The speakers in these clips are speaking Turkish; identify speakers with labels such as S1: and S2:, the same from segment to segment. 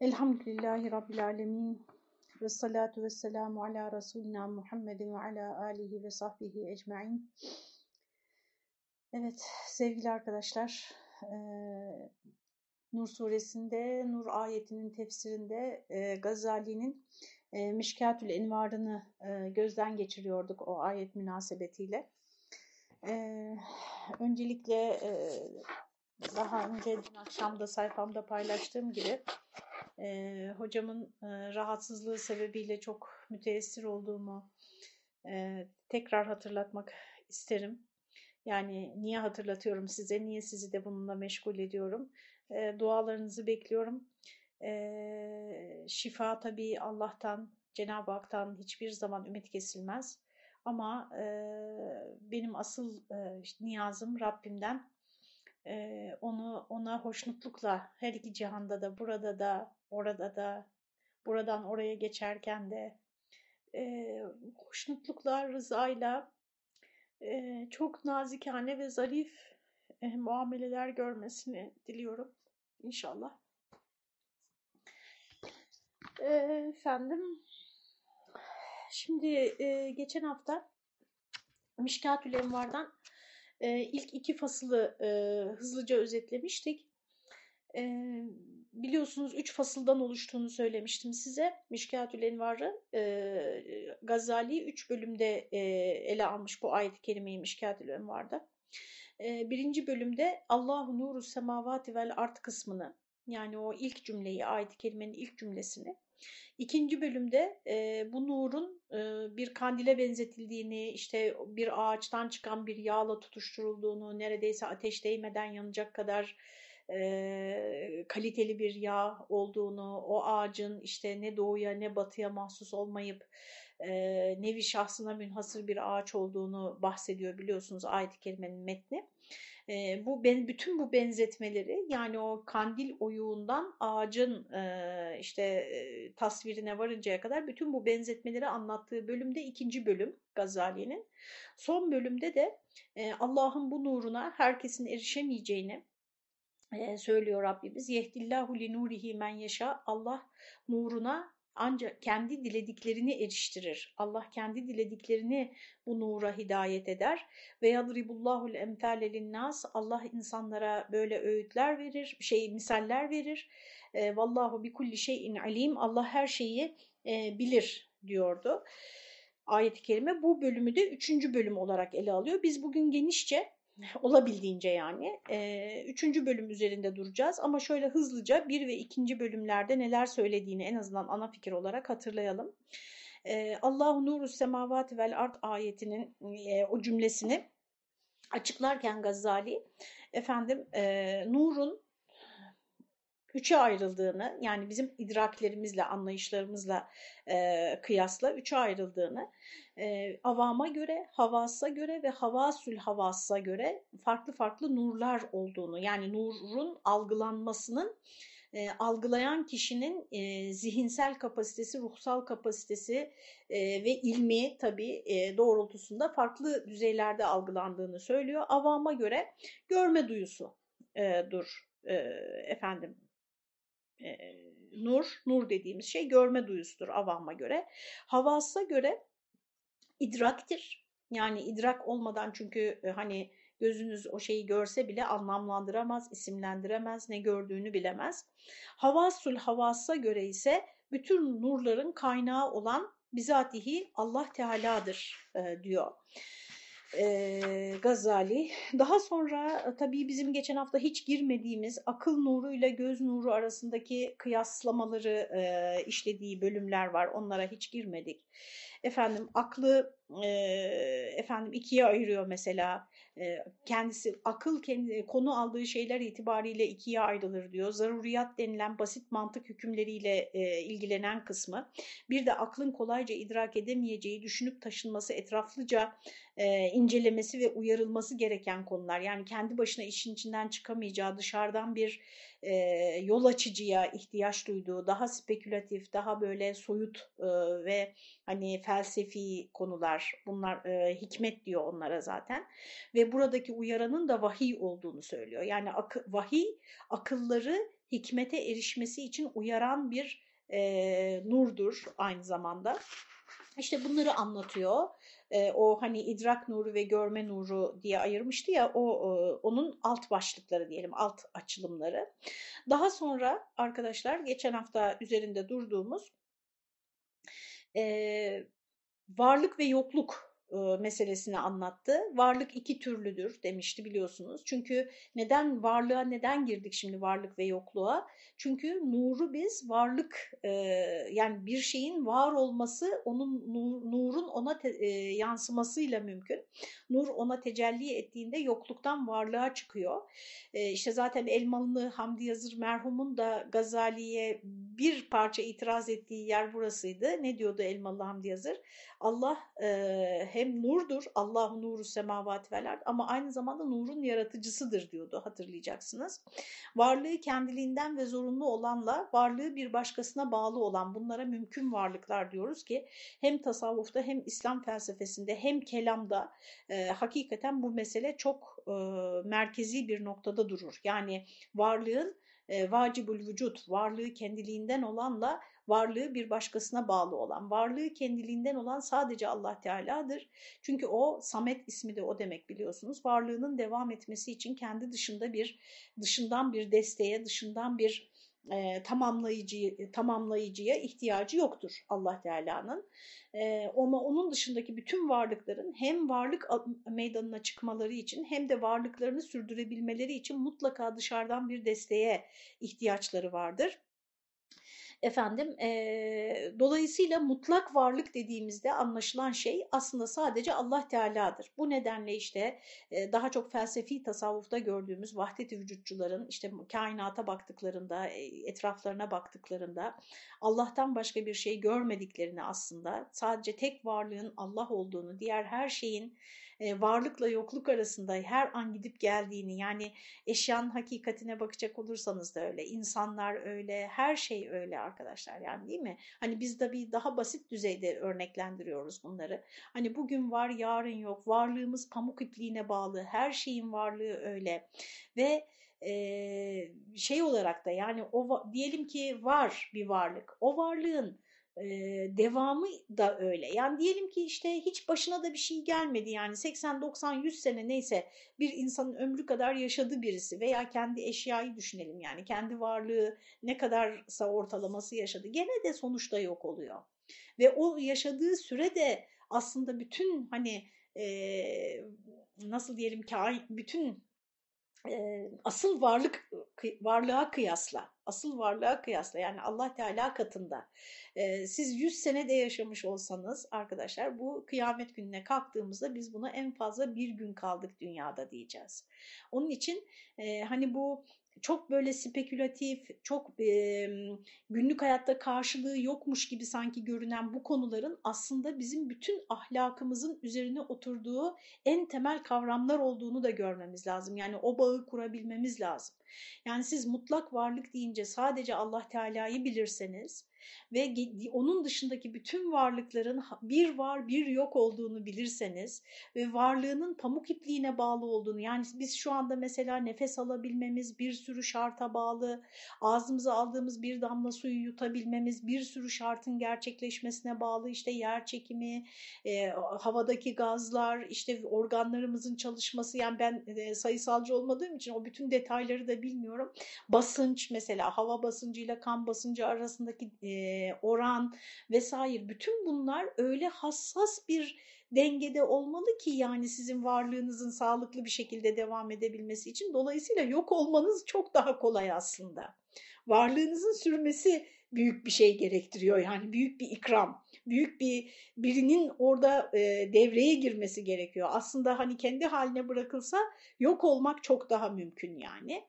S1: Elhamdülillahi Rabbil Alemin ve salatu ve selamu ala Resulina Muhammedin ve ala alihi ve sahbihi ecmain. Evet sevgili arkadaşlar, e, Nur suresinde, Nur ayetinin tefsirinde e, Gazali'nin e, Mişkatül Envar'ını e, gözden geçiriyorduk o ayet münasebetiyle. E, öncelikle e, daha önce dün akşam da sayfamda paylaştığım gibi e, hocamın e, rahatsızlığı sebebiyle çok müteessir olduğumu e, tekrar hatırlatmak isterim. Yani niye hatırlatıyorum size, niye sizi de bununla meşgul ediyorum. E, dualarınızı bekliyorum. E, şifa tabii Allah'tan, Cenab-ı Hak'tan hiçbir zaman ümit kesilmez. Ama e, benim asıl e, niyazım Rabbimden e, onu ona hoşnutlukla her iki cihanda da burada da orada da buradan oraya geçerken de e, hoşnutlukla rızayla e, çok nazikane ve zarif e, muameleler görmesini diliyorum inşallah. E, efendim şimdi e, geçen hafta Mişkatül Envar'dan e, ilk iki fasılı e, hızlıca özetlemiştik. E, biliyorsunuz üç fasıldan oluştuğunu söylemiştim size. Mişkatül Envar'ı e, Gazali üç bölümde e, ele almış bu ayet-i kerimeyi Mişkatül Envar'da. E, birinci bölümde Allahu nuru semavati vel art kısmını yani o ilk cümleyi ayet-i kerimenin ilk cümlesini İkinci bölümde e, bu nurun e, bir kandile benzetildiğini, işte bir ağaçtan çıkan bir yağla tutuşturulduğunu, neredeyse ateş değmeden yanacak kadar e, kaliteli bir yağ olduğunu, o ağacın işte ne doğuya ne batıya mahsus olmayıp e, nevi şahsına münhasır bir ağaç olduğunu bahsediyor biliyorsunuz ayet-i kerimenin metni. E, bu ben bütün bu benzetmeleri yani o kandil oyuğundan ağacın e, işte e, tasvirine varıncaya kadar bütün bu benzetmeleri anlattığı bölümde ikinci bölüm Gazali'nin. Son bölümde de e, Allah'ın bu nuruna herkesin erişemeyeceğini e, söylüyor Rabbimiz. Yehdillahu li nurihi men yaşa. Allah nuruna ancak kendi dilediklerini eriştirir. Allah kendi dilediklerini bu nura hidayet eder. Ve yadribullahul emthale linnas. Allah insanlara böyle öğütler verir, şey misaller verir. E, Vallahu bi kulli şeyin alim. Allah her şeyi e, bilir diyordu. Ayet-i kerime bu bölümü de üçüncü bölüm olarak ele alıyor. Biz bugün genişçe olabildiğince yani. E, üçüncü bölüm üzerinde duracağız ama şöyle hızlıca bir ve ikinci bölümlerde neler söylediğini en azından ana fikir olarak hatırlayalım. E, Allahu nuru semavati vel art ayetinin e, o cümlesini açıklarken Gazali efendim e, nurun üçe ayrıldığını yani bizim idraklerimizle anlayışlarımızla e, kıyasla üçe ayrıldığını e, avama göre, havasa göre ve havasül havasa göre farklı farklı nurlar olduğunu yani nurun algılanmasının e, algılayan kişinin e, zihinsel kapasitesi, ruhsal kapasitesi e, ve ilmi tabii e, doğrultusunda farklı düzeylerde algılandığını söylüyor. Avama göre görme duyusu e, dur e, efendim e, nur, nur dediğimiz şey görme duyusudur avama göre. Havasa göre idraktir. Yani idrak olmadan çünkü e, hani gözünüz o şeyi görse bile anlamlandıramaz, isimlendiremez, ne gördüğünü bilemez. Havasül havasa göre ise bütün nurların kaynağı olan bizatihi Allah Teala'dır e, diyor e, Gazali. Daha sonra tabii bizim geçen hafta hiç girmediğimiz akıl nuru ile göz nuru arasındaki kıyaslamaları e, işlediği bölümler var. Onlara hiç girmedik. Efendim aklı e, efendim ikiye ayırıyor mesela kendisi akıl kendi, konu aldığı şeyler itibariyle ikiye ayrılır diyor. Zaruriyat denilen basit mantık hükümleriyle e, ilgilenen kısmı. Bir de aklın kolayca idrak edemeyeceği, düşünüp taşınması, etraflıca e, incelemesi ve uyarılması gereken konular. Yani kendi başına işin içinden çıkamayacağı, dışarıdan bir e, yol açıcıya ihtiyaç duyduğu, daha spekülatif, daha böyle soyut e, ve hani felsefi konular. Bunlar e, hikmet diyor onlara zaten. Ve buradaki uyaranın da vahiy olduğunu söylüyor. Yani ak vahiy akılları hikmete erişmesi için uyaran bir e, nurdur aynı zamanda. İşte bunları anlatıyor. E, o hani idrak nuru ve görme nuru diye ayırmıştı ya o e, onun alt başlıkları diyelim alt açılımları. Daha sonra arkadaşlar geçen hafta üzerinde durduğumuz e, varlık ve yokluk meselesini anlattı. Varlık iki türlüdür demişti biliyorsunuz. Çünkü neden varlığa neden girdik şimdi varlık ve yokluğa? Çünkü nuru biz varlık yani bir şeyin var olması onun nurun ona yansımasıyla mümkün. Nur ona tecelli ettiğinde yokluktan varlığa çıkıyor. İşte zaten Elmalı Hamdi Yazır merhumun da Gazali'ye bir parça itiraz ettiği yer burasıydı. Ne diyordu Elmalı Hamdi Yazır? Allah e, hem nurdur, Allahu nuru semavat vel ama aynı zamanda nurun yaratıcısıdır diyordu hatırlayacaksınız. Varlığı kendiliğinden ve zorunlu olanla varlığı bir başkasına bağlı olan bunlara mümkün varlıklar diyoruz ki hem tasavvufta hem İslam felsefesinde hem kelamda e, hakikaten bu mesele çok e, merkezi bir noktada durur. Yani varlığın e, vacibül vücut, varlığı kendiliğinden olanla varlığı bir başkasına bağlı olan, varlığı kendiliğinden olan sadece Allah Teala'dır. Çünkü o Samet ismi de o demek biliyorsunuz. Varlığının devam etmesi için kendi dışında bir dışından bir desteğe, dışından bir e, tamamlayıcı tamamlayıcıya ihtiyacı yoktur Allah Teala'nın. E, ama onun dışındaki bütün varlıkların hem varlık meydanına çıkmaları için hem de varlıklarını sürdürebilmeleri için mutlaka dışarıdan bir desteğe ihtiyaçları vardır. Efendim, e, dolayısıyla mutlak varlık dediğimizde anlaşılan şey aslında sadece Allah Teala'dır. Bu nedenle işte e, daha çok felsefi tasavvufta gördüğümüz vahdet-i vücutçuların işte kainata baktıklarında, e, etraflarına baktıklarında Allah'tan başka bir şey görmediklerini aslında sadece tek varlığın Allah olduğunu, diğer her şeyin varlıkla yokluk arasında her an gidip geldiğini yani eşyanın hakikatine bakacak olursanız da öyle, insanlar öyle, her şey öyle arkadaşlar yani değil mi? Hani biz bir daha basit düzeyde örneklendiriyoruz bunları. Hani bugün var, yarın yok, varlığımız pamuk ipliğine bağlı, her şeyin varlığı öyle ve şey olarak da yani o diyelim ki var bir varlık, o varlığın devamı da öyle. Yani diyelim ki işte hiç başına da bir şey gelmedi yani 80 90 100 sene neyse bir insanın ömrü kadar yaşadı birisi veya kendi eşyayı düşünelim yani kendi varlığı ne kadarsa ortalaması yaşadı. Gene de sonuçta yok oluyor. Ve o yaşadığı sürede aslında bütün hani e, nasıl diyelim ki bütün asıl varlık varlığa kıyasla, asıl varlığa kıyasla yani Allah Teala katında siz 100 sene de yaşamış olsanız arkadaşlar bu kıyamet gününe kalktığımızda biz buna en fazla bir gün kaldık dünyada diyeceğiz. Onun için hani bu çok böyle spekülatif, çok e, günlük hayatta karşılığı yokmuş gibi sanki görünen bu konuların aslında bizim bütün ahlakımızın üzerine oturduğu en temel kavramlar olduğunu da görmemiz lazım. Yani o bağı kurabilmemiz lazım. Yani siz mutlak varlık deyince sadece Allah Teala'yı bilirseniz ve onun dışındaki bütün varlıkların bir var bir yok olduğunu bilirseniz ve varlığının pamuk ipliğine bağlı olduğunu yani biz şu anda mesela nefes alabilmemiz bir sürü şarta bağlı, ağzımıza aldığımız bir damla suyu yutabilmemiz bir sürü şartın gerçekleşmesine bağlı işte yer çekimi, e, havadaki gazlar, işte organlarımızın çalışması yani ben e, sayısalcı olmadığım için o bütün detayları da bilmiyorum. Basınç mesela hava basıncıyla kan basıncı arasındaki e, oran vesaire bütün bunlar öyle hassas bir dengede olmalı ki yani sizin varlığınızın sağlıklı bir şekilde devam edebilmesi için. Dolayısıyla yok olmanız çok daha kolay aslında. Varlığınızın sürmesi büyük bir şey gerektiriyor yani büyük bir ikram, büyük bir birinin orada e, devreye girmesi gerekiyor. Aslında hani kendi haline bırakılsa yok olmak çok daha mümkün yani.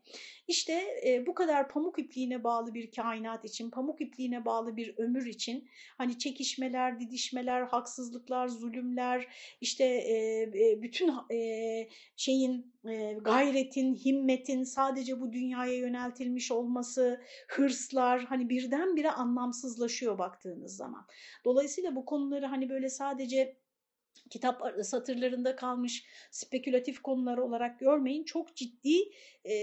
S1: İşte e, bu kadar pamuk ipliğine bağlı bir kainat için, pamuk ipliğine bağlı bir ömür için hani çekişmeler, didişmeler, haksızlıklar, zulümler, işte e, bütün e, şeyin e, gayretin, himmetin sadece bu dünyaya yöneltilmiş olması, hırslar hani birdenbire anlamsızlaşıyor baktığınız zaman. Dolayısıyla bu konuları hani böyle sadece kitap satırlarında kalmış spekülatif konular olarak görmeyin. Çok ciddi e,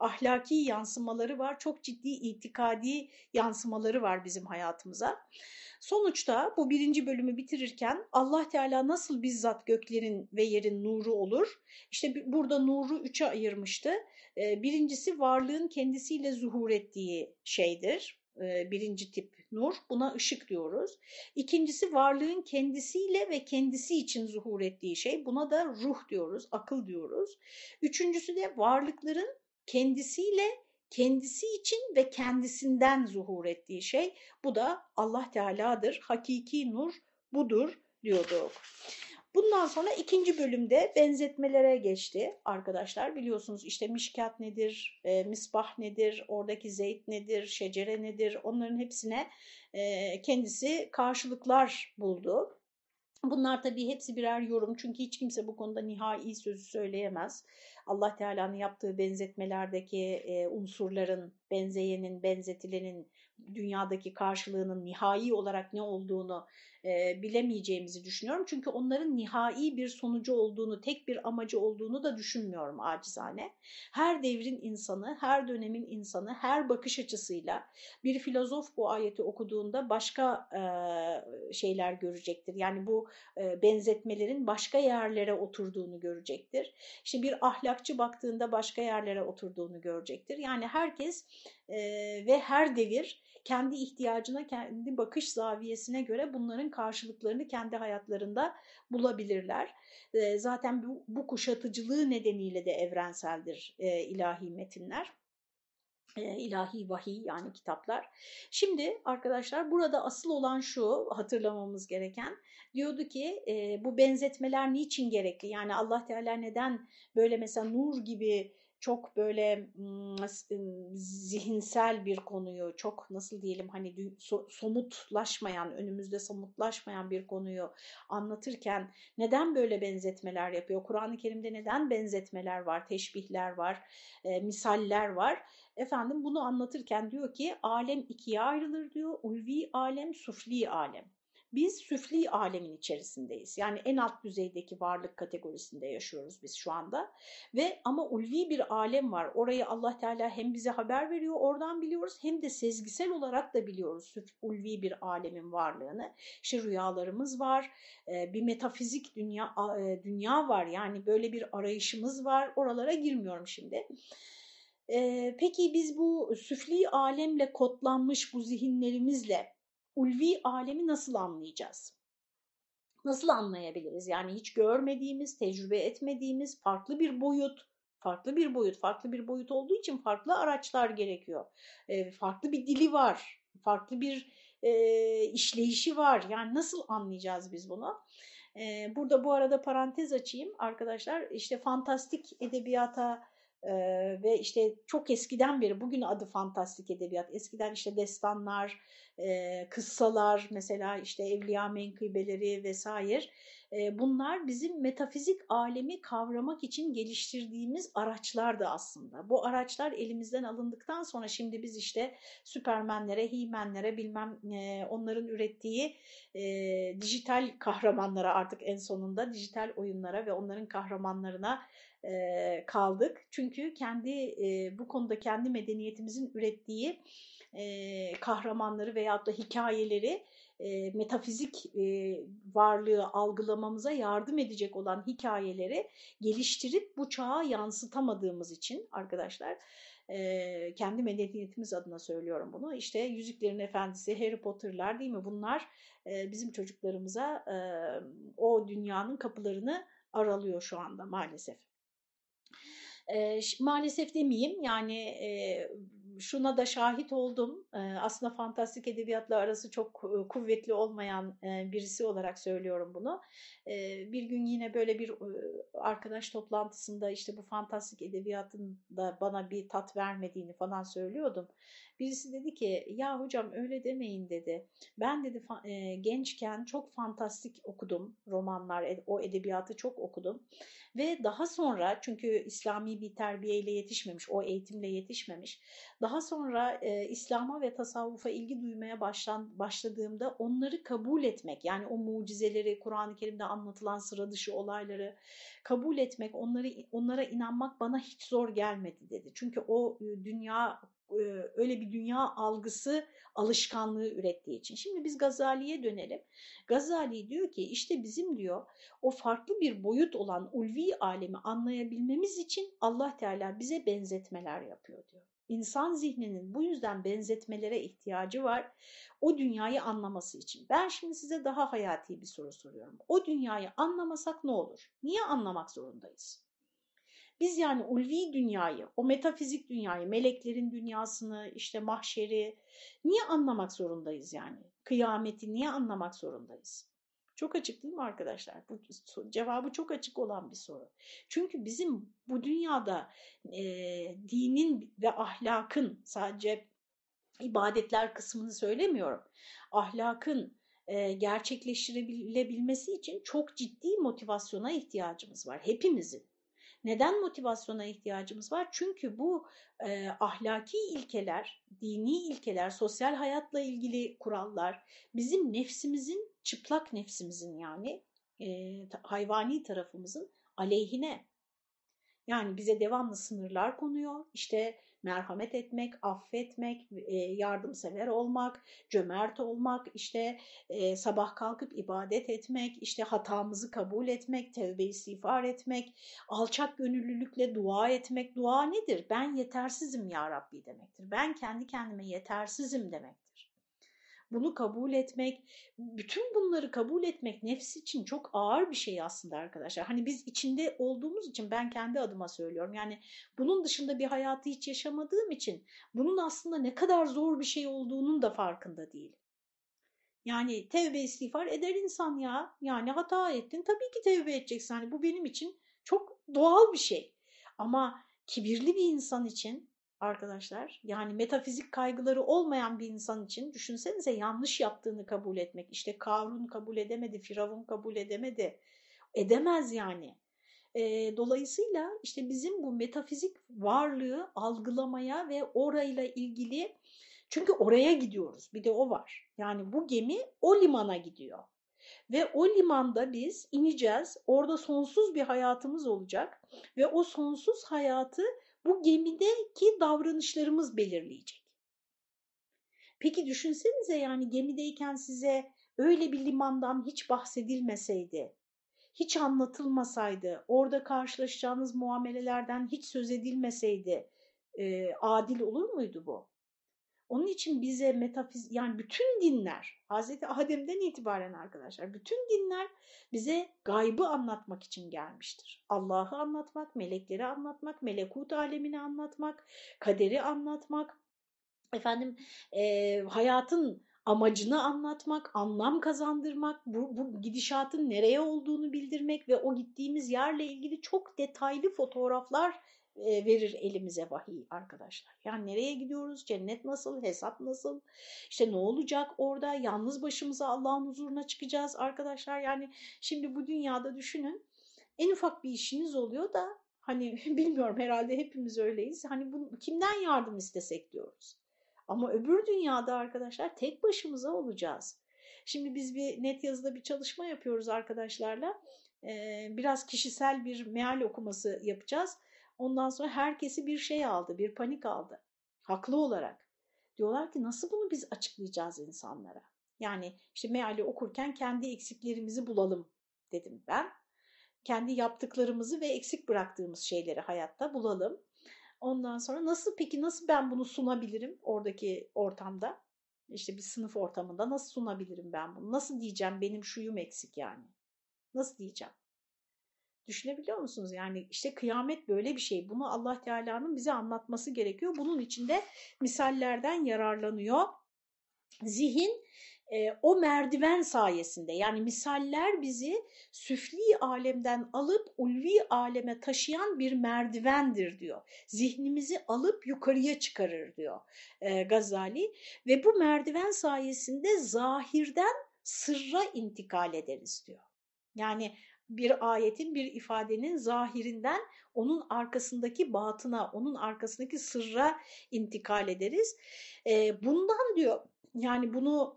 S1: ahlaki yansımaları var, çok ciddi itikadi yansımaları var bizim hayatımıza. Sonuçta bu birinci bölümü bitirirken Allah Teala nasıl bizzat göklerin ve yerin nuru olur? İşte burada nuru üçe ayırmıştı. Birincisi varlığın kendisiyle zuhur ettiği şeydir. Birinci tip nur. Buna ışık diyoruz. İkincisi varlığın kendisiyle ve kendisi için zuhur ettiği şey. Buna da ruh diyoruz, akıl diyoruz. Üçüncüsü de varlıkların kendisiyle kendisi için ve kendisinden zuhur ettiği şey. Bu da Allah Teala'dır. Hakiki nur budur diyorduk. Bundan sonra ikinci bölümde benzetmelere geçti arkadaşlar. Biliyorsunuz işte mişkat nedir, e, misbah nedir, oradaki zeyt nedir, şecere nedir onların hepsine e, kendisi karşılıklar buldu. Bunlar tabii hepsi birer yorum çünkü hiç kimse bu konuda nihai sözü söyleyemez. Allah Teala'nın yaptığı benzetmelerdeki e, unsurların, benzeyenin, benzetilenin dünyadaki karşılığının nihai olarak ne olduğunu e, bilemeyeceğimizi düşünüyorum. Çünkü onların nihai bir sonucu olduğunu, tek bir amacı olduğunu da düşünmüyorum acizane. Her devrin insanı, her dönemin insanı, her bakış açısıyla bir filozof bu ayeti okuduğunda başka e, şeyler görecektir. Yani bu e, benzetmelerin başka yerlere oturduğunu görecektir. İşte bir ahlakçı baktığında başka yerlere oturduğunu görecektir. Yani herkes e, ve her devir kendi ihtiyacına, kendi bakış zaviyesine göre bunların karşılıklarını kendi hayatlarında bulabilirler. E, zaten bu, bu kuşatıcılığı nedeniyle de evrenseldir e, ilahi metinler ilahi vahiy yani kitaplar. Şimdi arkadaşlar burada asıl olan şu hatırlamamız gereken diyordu ki e, bu benzetmeler niçin gerekli? Yani Allah Teala neden böyle mesela nur gibi çok böyle zihinsel bir konuyu çok nasıl diyelim hani somutlaşmayan önümüzde somutlaşmayan bir konuyu anlatırken neden böyle benzetmeler yapıyor? Kur'an-ı Kerim'de neden benzetmeler var, teşbihler var, e, misaller var? Efendim bunu anlatırken diyor ki alem ikiye ayrılır diyor. Ulvi alem, sufli alem. Biz süfli alemin içerisindeyiz. Yani en alt düzeydeki varlık kategorisinde yaşıyoruz biz şu anda. Ve ama ulvi bir alem var. Orayı Allah Teala hem bize haber veriyor, oradan biliyoruz hem de sezgisel olarak da biliyoruz ulvi bir alemin varlığını. İşte rüyalarımız var, bir metafizik dünya dünya var. Yani böyle bir arayışımız var. Oralara girmiyorum şimdi. Peki biz bu süfli alemle kodlanmış bu zihinlerimizle ulvi alemi nasıl anlayacağız? Nasıl anlayabiliriz? Yani hiç görmediğimiz, tecrübe etmediğimiz farklı bir boyut, farklı bir boyut, farklı bir boyut olduğu için farklı araçlar gerekiyor. E, farklı bir dili var, farklı bir e, işleyişi var. Yani nasıl anlayacağız biz bunu? E, burada bu arada parantez açayım arkadaşlar. İşte fantastik edebiyata ee, ve işte çok eskiden beri bugün adı fantastik edebiyat. Eskiden işte destanlar, e, kıssalar mesela işte evliya menkıbeleri vesaire e, bunlar bizim metafizik alemi kavramak için geliştirdiğimiz araçlardı aslında. Bu araçlar elimizden alındıktan sonra şimdi biz işte süpermenlere, himenlere bilmem e, onların ürettiği e, dijital kahramanlara artık en sonunda dijital oyunlara ve onların kahramanlarına e, kaldık. Çünkü kendi bu konuda kendi medeniyetimizin ürettiği kahramanları veyahut da hikayeleri e, metafizik e, varlığı algılamamıza yardım edecek olan hikayeleri geliştirip bu çağa yansıtamadığımız için arkadaşlar e, kendi medeniyetimiz adına söylüyorum bunu. İşte Yüzüklerin Efendisi, Harry Potter'lar değil mi? Bunlar e, bizim çocuklarımıza e, o dünyanın kapılarını aralıyor şu anda maalesef. E, maalesef demeyeyim yani e, şuna da şahit oldum. E, aslında fantastik edebiyatla arası çok e, kuvvetli olmayan e, birisi olarak söylüyorum bunu. E, bir gün yine böyle bir e, arkadaş toplantısında işte bu fantastik edebiyatın da bana bir tat vermediğini falan söylüyordum. Birisi dedi ki ya hocam öyle demeyin dedi. Ben dedi e, gençken çok fantastik okudum romanlar, o edebiyatı çok okudum. Ve daha sonra çünkü İslami bir terbiyeyle yetişmemiş, o eğitimle yetişmemiş. Daha sonra e, İslam'a ve tasavvufa ilgi duymaya başlan, başladığımda onları kabul etmek, yani o mucizeleri, Kur'an-ı Kerim'de anlatılan sıra dışı olayları kabul etmek, onları onlara inanmak bana hiç zor gelmedi dedi. Çünkü o e, dünya öyle bir dünya algısı alışkanlığı ürettiği için. Şimdi biz Gazali'ye dönelim. Gazali diyor ki işte bizim diyor o farklı bir boyut olan ulvi alemi anlayabilmemiz için Allah Teala bize benzetmeler yapıyor diyor. İnsan zihninin bu yüzden benzetmelere ihtiyacı var o dünyayı anlaması için. Ben şimdi size daha hayati bir soru soruyorum. O dünyayı anlamasak ne olur? Niye anlamak zorundayız? Biz yani ulvi dünyayı, o metafizik dünyayı, meleklerin dünyasını, işte mahşeri niye anlamak zorundayız yani? Kıyameti niye anlamak zorundayız? Çok açık değil mi arkadaşlar? Bu cevabı çok açık olan bir soru. Çünkü bizim bu dünyada e, dinin ve ahlakın sadece ibadetler kısmını söylemiyorum. Ahlakın e, gerçekleştirilebilmesi için çok ciddi motivasyona ihtiyacımız var hepimizin. Neden motivasyona ihtiyacımız var? Çünkü bu e, ahlaki ilkeler, dini ilkeler, sosyal hayatla ilgili kurallar bizim nefsimizin, çıplak nefsimizin yani e, hayvani tarafımızın aleyhine. Yani bize devamlı sınırlar konuyor. İşte merhamet etmek, affetmek, e, yardımsever olmak, cömert olmak, işte e, sabah kalkıp ibadet etmek, işte hatamızı kabul etmek, tevbe istiğfar etmek, alçak gönüllülükle dua etmek. Dua nedir? Ben yetersizim ya Rabbi demektir. Ben kendi kendime yetersizim demek. Bunu kabul etmek, bütün bunları kabul etmek nefs için çok ağır bir şey aslında arkadaşlar. Hani biz içinde olduğumuz için ben kendi adıma söylüyorum. Yani bunun dışında bir hayatı hiç yaşamadığım için bunun aslında ne kadar zor bir şey olduğunun da farkında değilim. Yani tevbe istiğfar eder insan ya. Yani hata ettin tabii ki tevbe edeceksin. Hani bu benim için çok doğal bir şey. Ama kibirli bir insan için arkadaşlar. Yani metafizik kaygıları olmayan bir insan için düşünsenize yanlış yaptığını kabul etmek. İşte Karun kabul edemedi, Firavun kabul edemedi. Edemez yani. E, dolayısıyla işte bizim bu metafizik varlığı algılamaya ve orayla ilgili çünkü oraya gidiyoruz bir de o var. Yani bu gemi o limana gidiyor. Ve o limanda biz ineceğiz. Orada sonsuz bir hayatımız olacak. Ve o sonsuz hayatı bu gemideki davranışlarımız belirleyecek. Peki düşünsenize yani gemideyken size öyle bir limandan hiç bahsedilmeseydi, hiç anlatılmasaydı, orada karşılaşacağınız muamelelerden hiç söz edilmeseydi e, adil olur muydu bu? Onun için bize metafiz yani bütün dinler Hazreti Adem'den itibaren arkadaşlar bütün dinler bize gaybı anlatmak için gelmiştir. Allah'ı anlatmak, melekleri anlatmak, melekut alemini anlatmak, kaderi anlatmak, efendim e, hayatın amacını anlatmak, anlam kazandırmak, bu, bu gidişatın nereye olduğunu bildirmek ve o gittiğimiz yerle ilgili çok detaylı fotoğraflar verir elimize vahiy arkadaşlar. Yani nereye gidiyoruz, cennet nasıl, hesap nasıl, işte ne olacak orada, yalnız başımıza Allah'ın huzuruna çıkacağız arkadaşlar. Yani şimdi bu dünyada düşünün en ufak bir işiniz oluyor da hani bilmiyorum herhalde hepimiz öyleyiz. Hani bu, kimden yardım istesek diyoruz. Ama öbür dünyada arkadaşlar tek başımıza olacağız. Şimdi biz bir net yazıda bir çalışma yapıyoruz arkadaşlarla. Ee, biraz kişisel bir meal okuması yapacağız Ondan sonra herkesi bir şey aldı, bir panik aldı. Haklı olarak. Diyorlar ki nasıl bunu biz açıklayacağız insanlara? Yani işte meali okurken kendi eksiklerimizi bulalım dedim ben. Kendi yaptıklarımızı ve eksik bıraktığımız şeyleri hayatta bulalım. Ondan sonra nasıl peki nasıl ben bunu sunabilirim oradaki ortamda? İşte bir sınıf ortamında nasıl sunabilirim ben bunu? Nasıl diyeceğim benim şuyum eksik yani? Nasıl diyeceğim? Düşünebiliyor musunuz? Yani işte kıyamet böyle bir şey. Bunu Allah Teala'nın bize anlatması gerekiyor. Bunun içinde misallerden yararlanıyor. zihin e, o merdiven sayesinde yani misaller bizi süfli alemden alıp ulvi aleme taşıyan bir merdivendir diyor. Zihnimizi alıp yukarıya çıkarır diyor e, Gazali ve bu merdiven sayesinde zahirden sırra intikal ederiz diyor. Yani bir ayetin, bir ifadenin zahirinden onun arkasındaki batına, onun arkasındaki sırra intikal ederiz. Bundan diyor yani bunu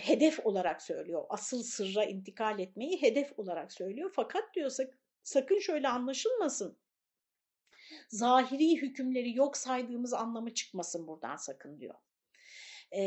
S1: hedef olarak söylüyor. Asıl sırra intikal etmeyi hedef olarak söylüyor. Fakat diyor sak sakın şöyle anlaşılmasın. Zahiri hükümleri yok saydığımız anlamı çıkmasın buradan sakın diyor. E,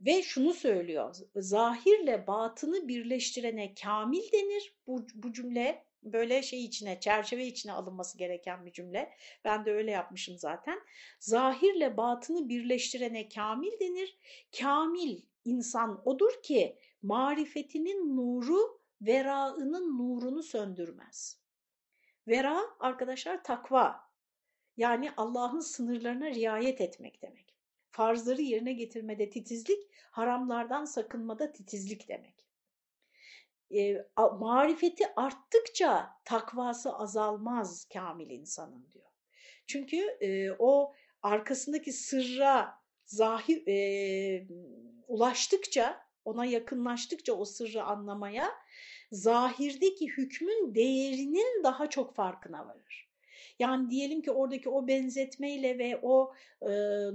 S1: ve şunu söylüyor, zahirle batını birleştirene kamil denir. Bu, bu cümle böyle şey içine, çerçeve içine alınması gereken bir cümle. Ben de öyle yapmışım zaten. Zahirle batını birleştirene kamil denir. Kamil insan odur ki marifetinin nuru veraının nurunu söndürmez. Vera arkadaşlar takva. Yani Allah'ın sınırlarına riayet etmek demek. Farzları yerine getirmede titizlik, haramlardan sakınmada titizlik demek e, marifeti arttıkça takvası azalmaz kamil insanın diyor. Çünkü e, o arkasındaki sırra zahir e, ulaştıkça, ona yakınlaştıkça o sırrı anlamaya zahirdeki hükmün değerinin daha çok farkına varır. Yani diyelim ki oradaki o benzetmeyle ve o e,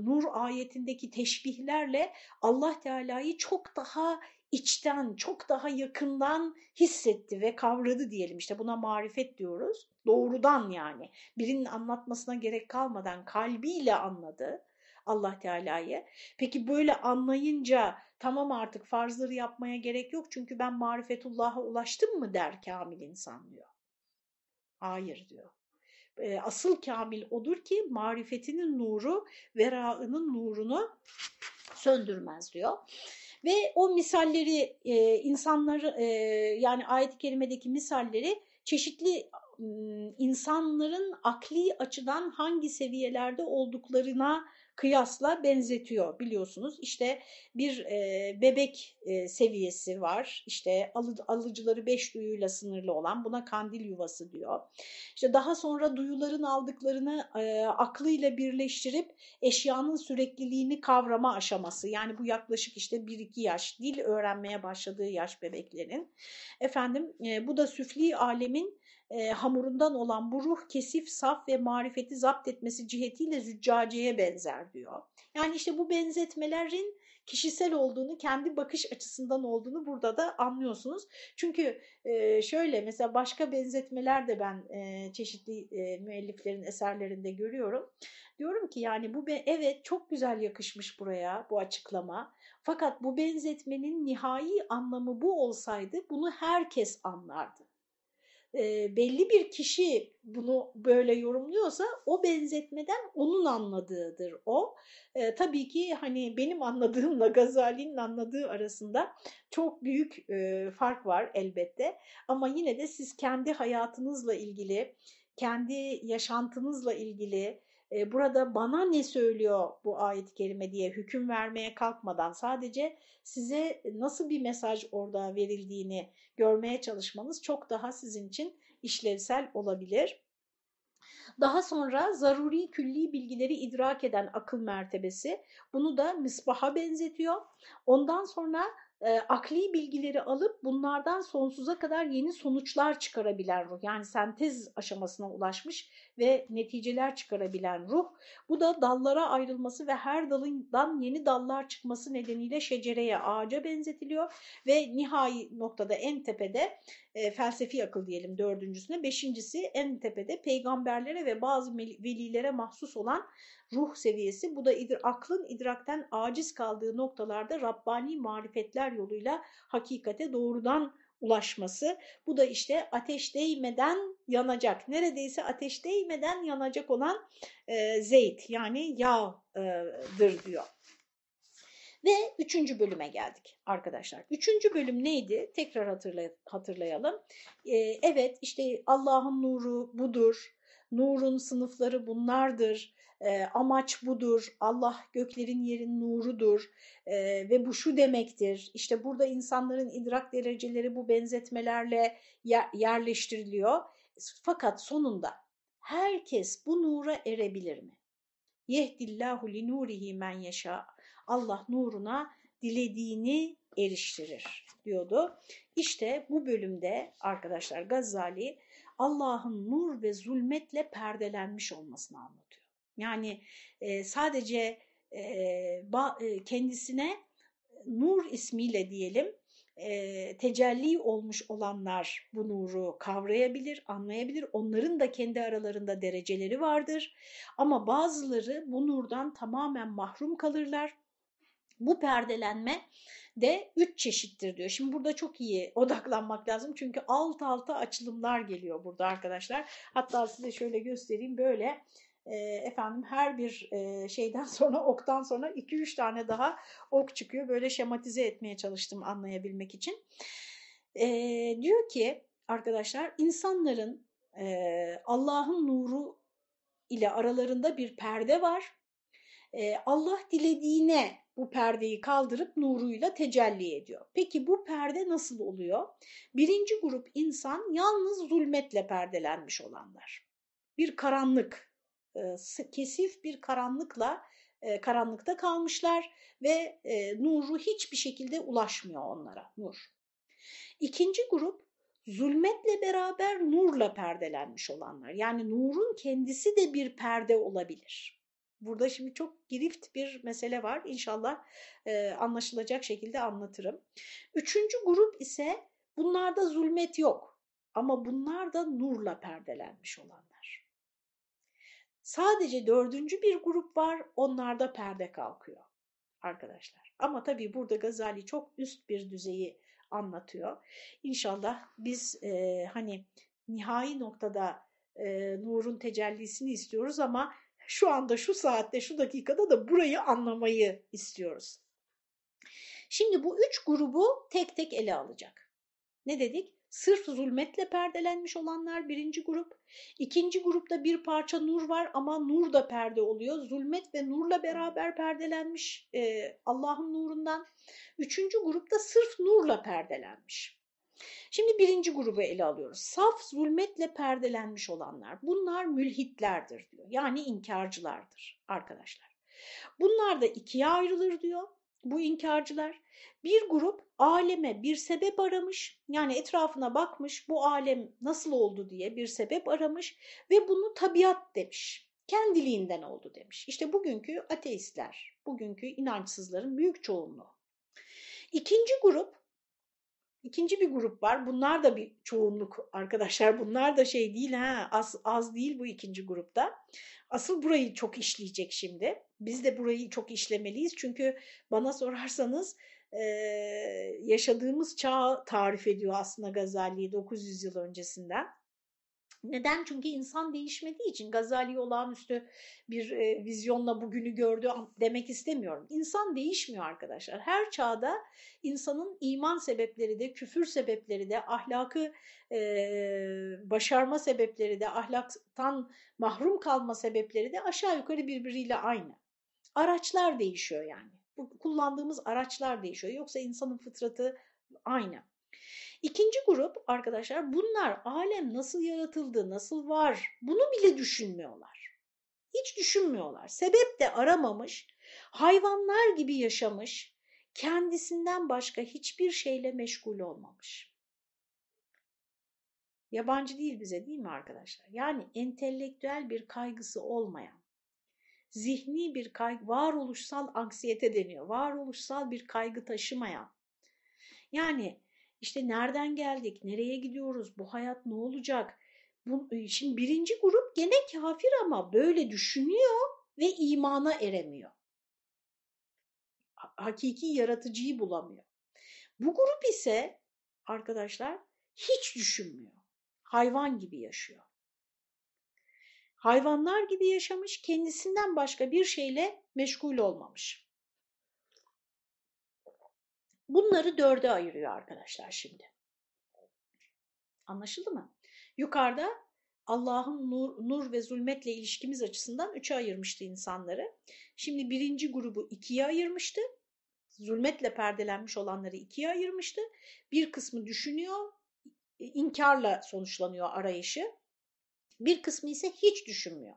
S1: nur ayetindeki teşbihlerle Allah Teala'yı çok daha içten, çok daha yakından hissetti ve kavradı diyelim. İşte buna marifet diyoruz. Doğrudan yani. Birinin anlatmasına gerek kalmadan kalbiyle anladı Allah Teala'yı. Peki böyle anlayınca tamam artık farzları yapmaya gerek yok çünkü ben marifetullah'a ulaştım mı der kamil insan diyor. Hayır diyor. Asıl kamil odur ki marifetinin nuru veraının nurunu söndürmez diyor. Ve o misalleri e, insanları e, yani ayet-i kerimedeki misalleri çeşitli insanların akli açıdan hangi seviyelerde olduklarına kıyasla benzetiyor biliyorsunuz. İşte bir e, bebek e, seviyesi var. İşte alı, alıcıları beş duyuyla sınırlı olan buna kandil yuvası diyor. İşte daha sonra duyuların aldıklarını e, aklıyla birleştirip eşyanın sürekliliğini kavrama aşaması. Yani bu yaklaşık işte 1-2 yaş dil öğrenmeye başladığı yaş bebeklerin. Efendim e, bu da süfli alemin e, hamurundan olan bu ruh kesif, saf ve marifeti zapt etmesi cihetiyle züccaceye benzer diyor. Yani işte bu benzetmelerin kişisel olduğunu, kendi bakış açısından olduğunu burada da anlıyorsunuz. Çünkü e, şöyle mesela başka benzetmeler de ben e, çeşitli e, müelliflerin eserlerinde görüyorum. Diyorum ki yani bu evet çok güzel yakışmış buraya bu açıklama. Fakat bu benzetmenin nihai anlamı bu olsaydı bunu herkes anlardı e, belli bir kişi bunu böyle yorumluyorsa o benzetmeden onun anladığıdır o. E, tabii ki hani benim anladığımla Gazali'nin anladığı arasında çok büyük e, fark var elbette. Ama yine de siz kendi hayatınızla ilgili, kendi yaşantınızla ilgili e, burada bana ne söylüyor bu ayet-i kerime diye hüküm vermeye kalkmadan sadece size nasıl bir mesaj orada verildiğini görmeye çalışmanız çok daha sizin için işlevsel olabilir. Daha sonra zaruri külli bilgileri idrak eden akıl mertebesi bunu da misbaha benzetiyor. Ondan sonra e, akli bilgileri alıp bunlardan sonsuza kadar yeni sonuçlar çıkarabilen ruh. Yani sentez aşamasına ulaşmış ve neticeler çıkarabilen ruh. Bu da dallara ayrılması ve her dalından yeni dallar çıkması nedeniyle şecereye, ağaca benzetiliyor. Ve nihai noktada en tepede e, felsefi akıl diyelim dördüncüsüne, beşincisi en tepede peygamberlere ve bazı velilere mahsus olan ruh seviyesi. Bu da idir, aklın idrakten aciz kaldığı noktalarda Rabbani marifetler yoluyla hakikate doğrudan ulaşması. Bu da işte ateş değmeden yanacak, neredeyse ateş değmeden yanacak olan e, zeyt yani yağdır diyor. Ve üçüncü bölüme geldik arkadaşlar. Üçüncü bölüm neydi? Tekrar hatırlay hatırlayalım. Ee, evet işte Allah'ın nuru budur. Nurun sınıfları bunlardır. E, amaç budur, Allah göklerin yerin nurudur e, ve bu şu demektir. İşte burada insanların idrak dereceleri bu benzetmelerle yer, yerleştiriliyor. Fakat sonunda herkes bu nura erebilir mi? Yehdillahu li nurihi men yeşâ. Allah nuruna dilediğini eriştirir diyordu. İşte bu bölümde arkadaşlar Gazali Allah'ın nur ve zulmetle perdelenmiş olmasını anlatıyor. Yani e, sadece e, ba, e, kendisine nur ismiyle diyelim e, tecelli olmuş olanlar bu nuru kavrayabilir, anlayabilir. Onların da kendi aralarında dereceleri vardır. Ama bazıları bu nurdan tamamen mahrum kalırlar. Bu perdelenme de üç çeşittir diyor. Şimdi burada çok iyi odaklanmak lazım çünkü alt alta açılımlar geliyor burada arkadaşlar. Hatta size şöyle göstereyim böyle e, efendim her bir e, şeyden sonra oktan sonra 2-3 tane daha ok çıkıyor. Böyle şematize etmeye çalıştım anlayabilmek için. E, diyor ki arkadaşlar insanların e, Allah'ın nuru ile aralarında bir perde var. E, Allah dilediğine bu perdeyi kaldırıp nuruyla tecelli ediyor. Peki bu perde nasıl oluyor? Birinci grup insan yalnız zulmetle perdelenmiş olanlar. Bir karanlık, kesif bir karanlıkla karanlıkta kalmışlar ve nuru hiçbir şekilde ulaşmıyor onlara nur. İkinci grup zulmetle beraber nurla perdelenmiş olanlar. Yani nurun kendisi de bir perde olabilir. Burada şimdi çok girift bir mesele var. İnşallah e, anlaşılacak şekilde anlatırım. Üçüncü grup ise bunlarda zulmet yok. Ama bunlar da nurla perdelenmiş olanlar. Sadece dördüncü bir grup var. Onlarda perde kalkıyor arkadaşlar. Ama tabii burada Gazali çok üst bir düzeyi anlatıyor. İnşallah biz e, hani nihai noktada e, nurun tecellisini istiyoruz ama şu anda şu saatte şu dakikada da burayı anlamayı istiyoruz. Şimdi bu üç grubu tek tek ele alacak. Ne dedik? Sırf zulmetle perdelenmiş olanlar birinci grup. İkinci grupta bir parça nur var ama nur da perde oluyor. Zulmet ve nurla beraber perdelenmiş e, Allah'ın nurundan. Üçüncü grupta sırf nurla perdelenmiş. Şimdi birinci grubu ele alıyoruz. Saf zulmetle perdelenmiş olanlar. Bunlar mülhitlerdir diyor. Yani inkarcılardır arkadaşlar. Bunlar da ikiye ayrılır diyor bu inkarcılar. Bir grup aleme bir sebep aramış yani etrafına bakmış bu alem nasıl oldu diye bir sebep aramış ve bunu tabiat demiş. Kendiliğinden oldu demiş. İşte bugünkü ateistler, bugünkü inançsızların büyük çoğunluğu. İkinci grup İkinci bir grup var. Bunlar da bir çoğunluk arkadaşlar. Bunlar da şey değil ha az, az değil bu ikinci grupta. Asıl burayı çok işleyecek şimdi. Biz de burayı çok işlemeliyiz. Çünkü bana sorarsanız e, yaşadığımız çağı tarif ediyor aslında Gazali 900 yıl öncesinden. Neden? Çünkü insan değişmediği için Gazali olağanüstü bir e, vizyonla bugünü gördü demek istemiyorum. İnsan değişmiyor arkadaşlar. Her çağda insanın iman sebepleri de, küfür sebepleri de, ahlakı e, başarma sebepleri de, ahlaktan mahrum kalma sebepleri de aşağı yukarı birbiriyle aynı. Araçlar değişiyor yani. Bu kullandığımız araçlar değişiyor. Yoksa insanın fıtratı aynı. İkinci grup arkadaşlar bunlar alem nasıl yaratıldı, nasıl var bunu bile düşünmüyorlar. Hiç düşünmüyorlar. Sebep de aramamış, hayvanlar gibi yaşamış, kendisinden başka hiçbir şeyle meşgul olmamış. Yabancı değil bize değil mi arkadaşlar? Yani entelektüel bir kaygısı olmayan, zihni bir kaygı, varoluşsal anksiyete deniyor. Varoluşsal bir kaygı taşımayan. Yani işte nereden geldik, nereye gidiyoruz, bu hayat ne olacak? E, şimdi birinci grup gene kafir ama böyle düşünüyor ve imana eremiyor. Hakiki yaratıcıyı bulamıyor. Bu grup ise arkadaşlar hiç düşünmüyor. Hayvan gibi yaşıyor. Hayvanlar gibi yaşamış, kendisinden başka bir şeyle meşgul olmamış. Bunları dörde ayırıyor arkadaşlar şimdi. Anlaşıldı mı? Yukarıda Allah'ın nur, nur ve zulmetle ilişkimiz açısından üçe ayırmıştı insanları. Şimdi birinci grubu ikiye ayırmıştı. Zulmetle perdelenmiş olanları ikiye ayırmıştı. Bir kısmı düşünüyor, inkarla sonuçlanıyor arayışı. Bir kısmı ise hiç düşünmüyor.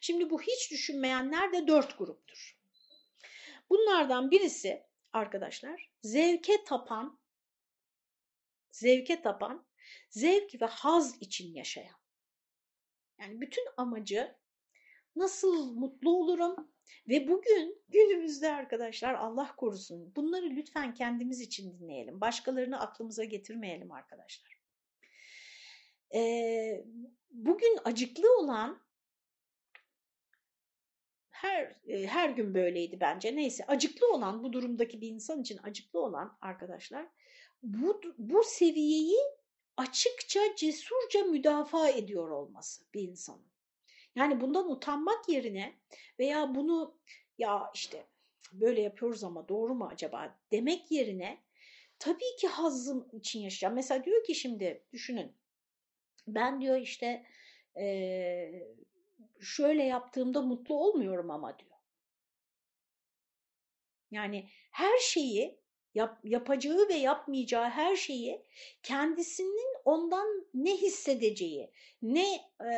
S1: Şimdi bu hiç düşünmeyenler de dört gruptur. Bunlardan birisi arkadaşlar zevke tapan, zevke tapan, zevk ve haz için yaşayan. Yani bütün amacı nasıl mutlu olurum ve bugün günümüzde arkadaşlar Allah korusun bunları lütfen kendimiz için dinleyelim. Başkalarını aklımıza getirmeyelim arkadaşlar. Ee, bugün acıklı olan her her gün böyleydi bence. Neyse acıklı olan bu durumdaki bir insan için acıklı olan arkadaşlar bu, bu seviyeyi açıkça cesurca müdafaa ediyor olması bir insanın. Yani bundan utanmak yerine veya bunu ya işte böyle yapıyoruz ama doğru mu acaba demek yerine tabii ki hazım için yaşayacağım. Mesela diyor ki şimdi düşünün ben diyor işte e, şöyle yaptığımda mutlu olmuyorum ama diyor. Yani her şeyi yap, yapacağı ve yapmayacağı her şeyi kendisinin ondan ne hissedeceği, ne e,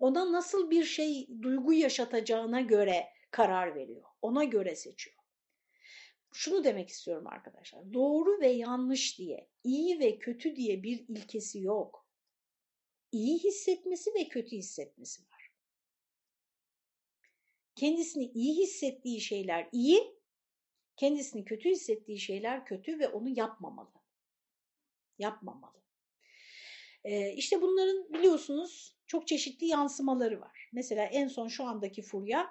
S1: ona nasıl bir şey duygu yaşatacağına göre karar veriyor. Ona göre seçiyor. Şunu demek istiyorum arkadaşlar. Doğru ve yanlış diye, iyi ve kötü diye bir ilkesi yok. İyi hissetmesi ve kötü hissetmesi var. Kendisini iyi hissettiği şeyler iyi, kendisini kötü hissettiği şeyler kötü ve onu yapmamalı. Yapmamalı. Ee, işte bunların biliyorsunuz çok çeşitli yansımaları var. Mesela en son şu andaki furya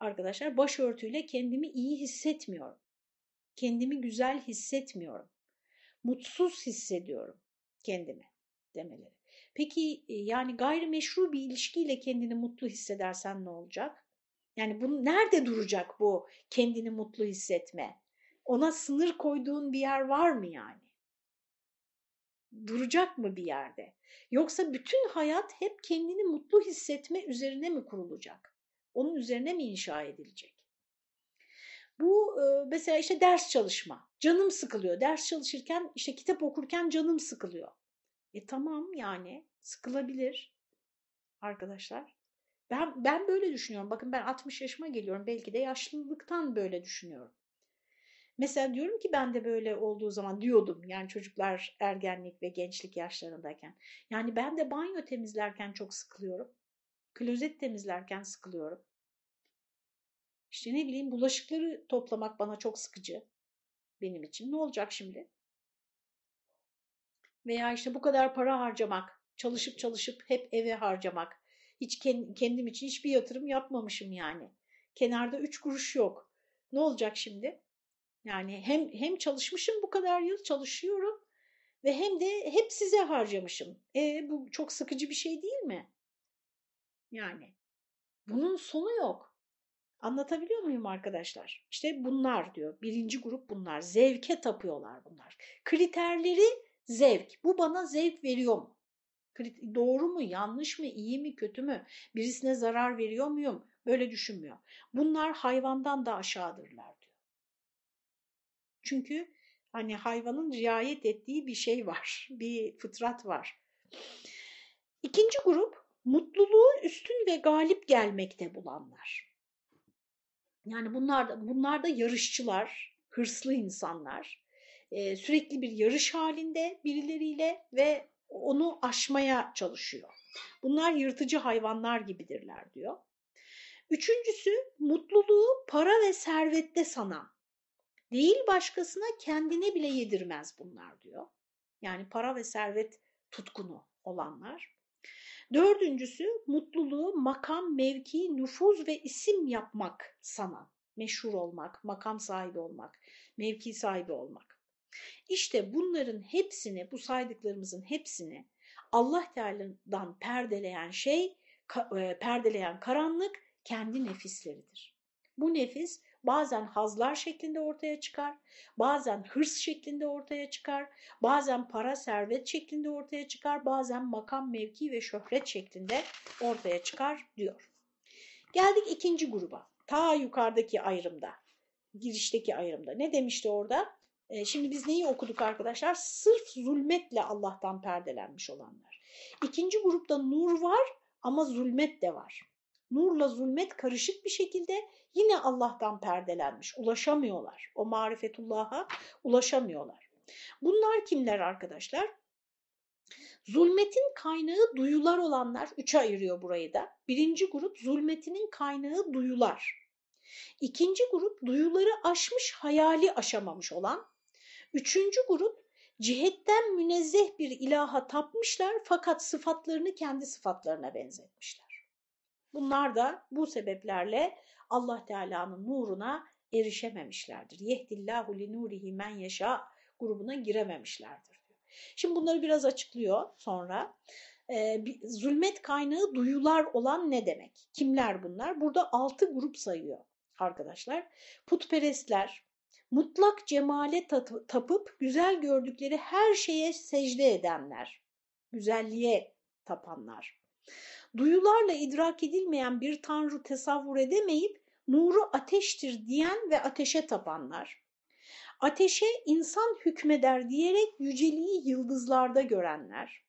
S1: arkadaşlar başörtüyle kendimi iyi hissetmiyorum. Kendimi güzel hissetmiyorum. Mutsuz hissediyorum kendimi demeleri. Peki yani gayrimeşru bir ilişkiyle kendini mutlu hissedersen ne olacak? Yani bu nerede duracak bu kendini mutlu hissetme? Ona sınır koyduğun bir yer var mı yani? Duracak mı bir yerde? Yoksa bütün hayat hep kendini mutlu hissetme üzerine mi kurulacak? Onun üzerine mi inşa edilecek? Bu mesela işte ders çalışma. Canım sıkılıyor. Ders çalışırken işte kitap okurken canım sıkılıyor. E tamam yani sıkılabilir arkadaşlar. Ben, ben böyle düşünüyorum. Bakın ben 60 yaşıma geliyorum. Belki de yaşlılıktan böyle düşünüyorum. Mesela diyorum ki ben de böyle olduğu zaman diyordum yani çocuklar ergenlik ve gençlik yaşlarındayken. Yani ben de banyo temizlerken çok sıkılıyorum. Klozet temizlerken sıkılıyorum. İşte ne bileyim bulaşıkları toplamak bana çok sıkıcı benim için. Ne olacak şimdi? Veya işte bu kadar para harcamak, çalışıp çalışıp hep eve harcamak. Hiç kendim için hiçbir yatırım yapmamışım yani. Kenarda üç kuruş yok. Ne olacak şimdi? Yani hem hem çalışmışım bu kadar yıl çalışıyorum ve hem de hep size harcamışım. E bu çok sıkıcı bir şey değil mi? Yani bunun sonu yok. Anlatabiliyor muyum arkadaşlar? İşte bunlar diyor. Birinci grup bunlar. Zevke tapıyorlar bunlar. Kriterleri zevk. Bu bana zevk veriyor mu? Doğru mu, yanlış mı, iyi mi, kötü mü? Birisine zarar veriyor muyum? Böyle düşünmüyor. Bunlar hayvandan da aşağıdırlar diyor. Çünkü hani hayvanın riayet ettiği bir şey var, bir fıtrat var. İkinci grup mutluluğu üstün ve galip gelmekte bulanlar. Yani bunlar da, bunlar da yarışçılar, hırslı insanlar. Sürekli bir yarış halinde birileriyle ve onu aşmaya çalışıyor. Bunlar yırtıcı hayvanlar gibidirler diyor. Üçüncüsü mutluluğu para ve servette sanan. Değil başkasına kendine bile yedirmez bunlar diyor. Yani para ve servet tutkunu olanlar. Dördüncüsü mutluluğu makam, mevki, nüfuz ve isim yapmak sanan. Meşhur olmak, makam sahibi olmak, mevki sahibi olmak. İşte bunların hepsini, bu saydıklarımızın hepsini Allah Teala'dan perdeleyen şey, e, perdeleyen karanlık kendi nefisleridir. Bu nefis bazen hazlar şeklinde ortaya çıkar, bazen hırs şeklinde ortaya çıkar, bazen para servet şeklinde ortaya çıkar, bazen makam mevki ve şöhret şeklinde ortaya çıkar diyor. Geldik ikinci gruba. Ta yukarıdaki ayrımda, girişteki ayrımda. Ne demişti orada? E, şimdi biz neyi okuduk arkadaşlar? Sırf zulmetle Allah'tan perdelenmiş olanlar. İkinci grupta nur var ama zulmet de var. Nurla zulmet karışık bir şekilde yine Allah'tan perdelenmiş. Ulaşamıyorlar. O marifetullah'a ulaşamıyorlar. Bunlar kimler arkadaşlar? Zulmetin kaynağı duyular olanlar, üçe ayırıyor burayı da. Birinci grup zulmetinin kaynağı duyular. İkinci grup duyuları aşmış, hayali aşamamış olan. Üçüncü grup cihetten münezzeh bir ilaha tapmışlar fakat sıfatlarını kendi sıfatlarına benzetmişler. Bunlar da bu sebeplerle Allah Teala'nın nuruna erişememişlerdir. Yehdillahu li nurihi men yeşâ grubuna girememişlerdir. Şimdi bunları biraz açıklıyor sonra. Ee, zulmet kaynağı duyular olan ne demek? Kimler bunlar? Burada altı grup sayıyor arkadaşlar. Putperestler, mutlak cemale tapıp güzel gördükleri her şeye secde edenler, güzelliğe tapanlar. Duyularla idrak edilmeyen bir tanrı tesavvur edemeyip nuru ateştir diyen ve ateşe tapanlar. Ateşe insan hükmeder diyerek yüceliği yıldızlarda görenler.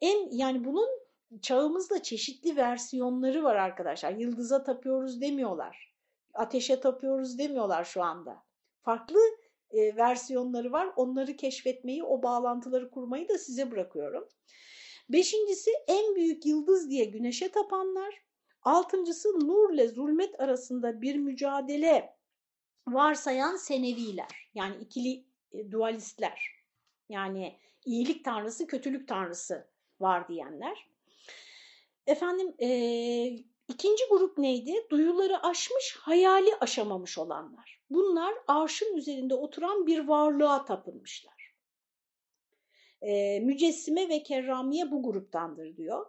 S1: En yani bunun çağımızda çeşitli versiyonları var arkadaşlar. Yıldıza tapıyoruz demiyorlar. Ateşe tapıyoruz demiyorlar şu anda. Farklı e, versiyonları var. Onları keşfetmeyi, o bağlantıları kurmayı da size bırakıyorum. Beşincisi en büyük yıldız diye güneşe tapanlar. Altıncısı nur ile zulmet arasında bir mücadele varsayan seneviler. Yani ikili e, dualistler. Yani iyilik tanrısı, kötülük tanrısı var diyenler. Efendim e, ikinci grup neydi? Duyuları aşmış, hayali aşamamış olanlar. Bunlar arşın üzerinde oturan bir varlığa tapınmışlar. E, mücessime ve kerramiye bu gruptandır diyor.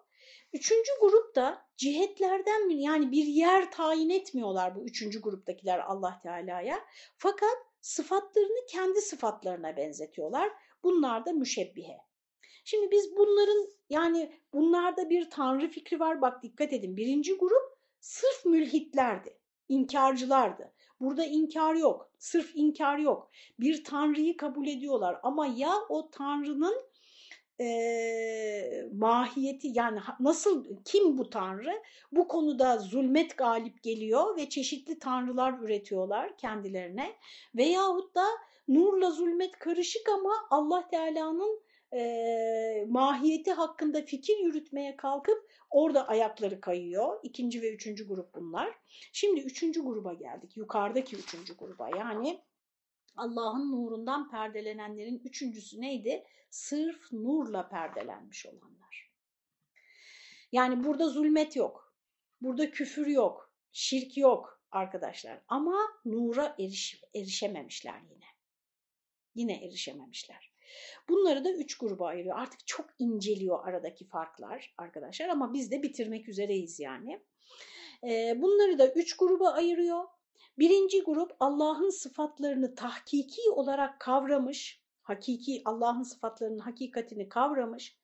S1: Üçüncü grup da cihetlerden yani bir yer tayin etmiyorlar bu üçüncü gruptakiler Allah Teala'ya. Fakat sıfatlarını kendi sıfatlarına benzetiyorlar. Bunlar da müşebbihe. Şimdi biz bunların yani bunlarda bir tanrı fikri var. Bak dikkat edin birinci grup sırf mülhitlerdi, inkarcılardı. Burada inkar yok, sırf inkar yok. Bir tanrıyı kabul ediyorlar ama ya o tanrının e, mahiyeti yani nasıl kim bu tanrı? Bu konuda zulmet galip geliyor ve çeşitli tanrılar üretiyorlar kendilerine veyahut da nurla zulmet karışık ama Allah Teala'nın e, mahiyeti hakkında fikir yürütmeye kalkıp orada ayakları kayıyor. İkinci ve üçüncü grup bunlar. Şimdi üçüncü gruba geldik. Yukarıdaki üçüncü gruba yani Allah'ın nurundan perdelenenlerin üçüncüsü neydi? Sırf nurla perdelenmiş olanlar. Yani burada zulmet yok. Burada küfür yok. Şirk yok arkadaşlar. Ama nura eriş, erişememişler yine. Yine erişememişler. Bunları da üç gruba ayırıyor. Artık çok inceliyor aradaki farklar arkadaşlar ama biz de bitirmek üzereyiz yani. Bunları da üç gruba ayırıyor. Birinci grup Allah'ın sıfatlarını tahkiki olarak kavramış, hakiki Allah'ın sıfatlarının hakikatini kavramış,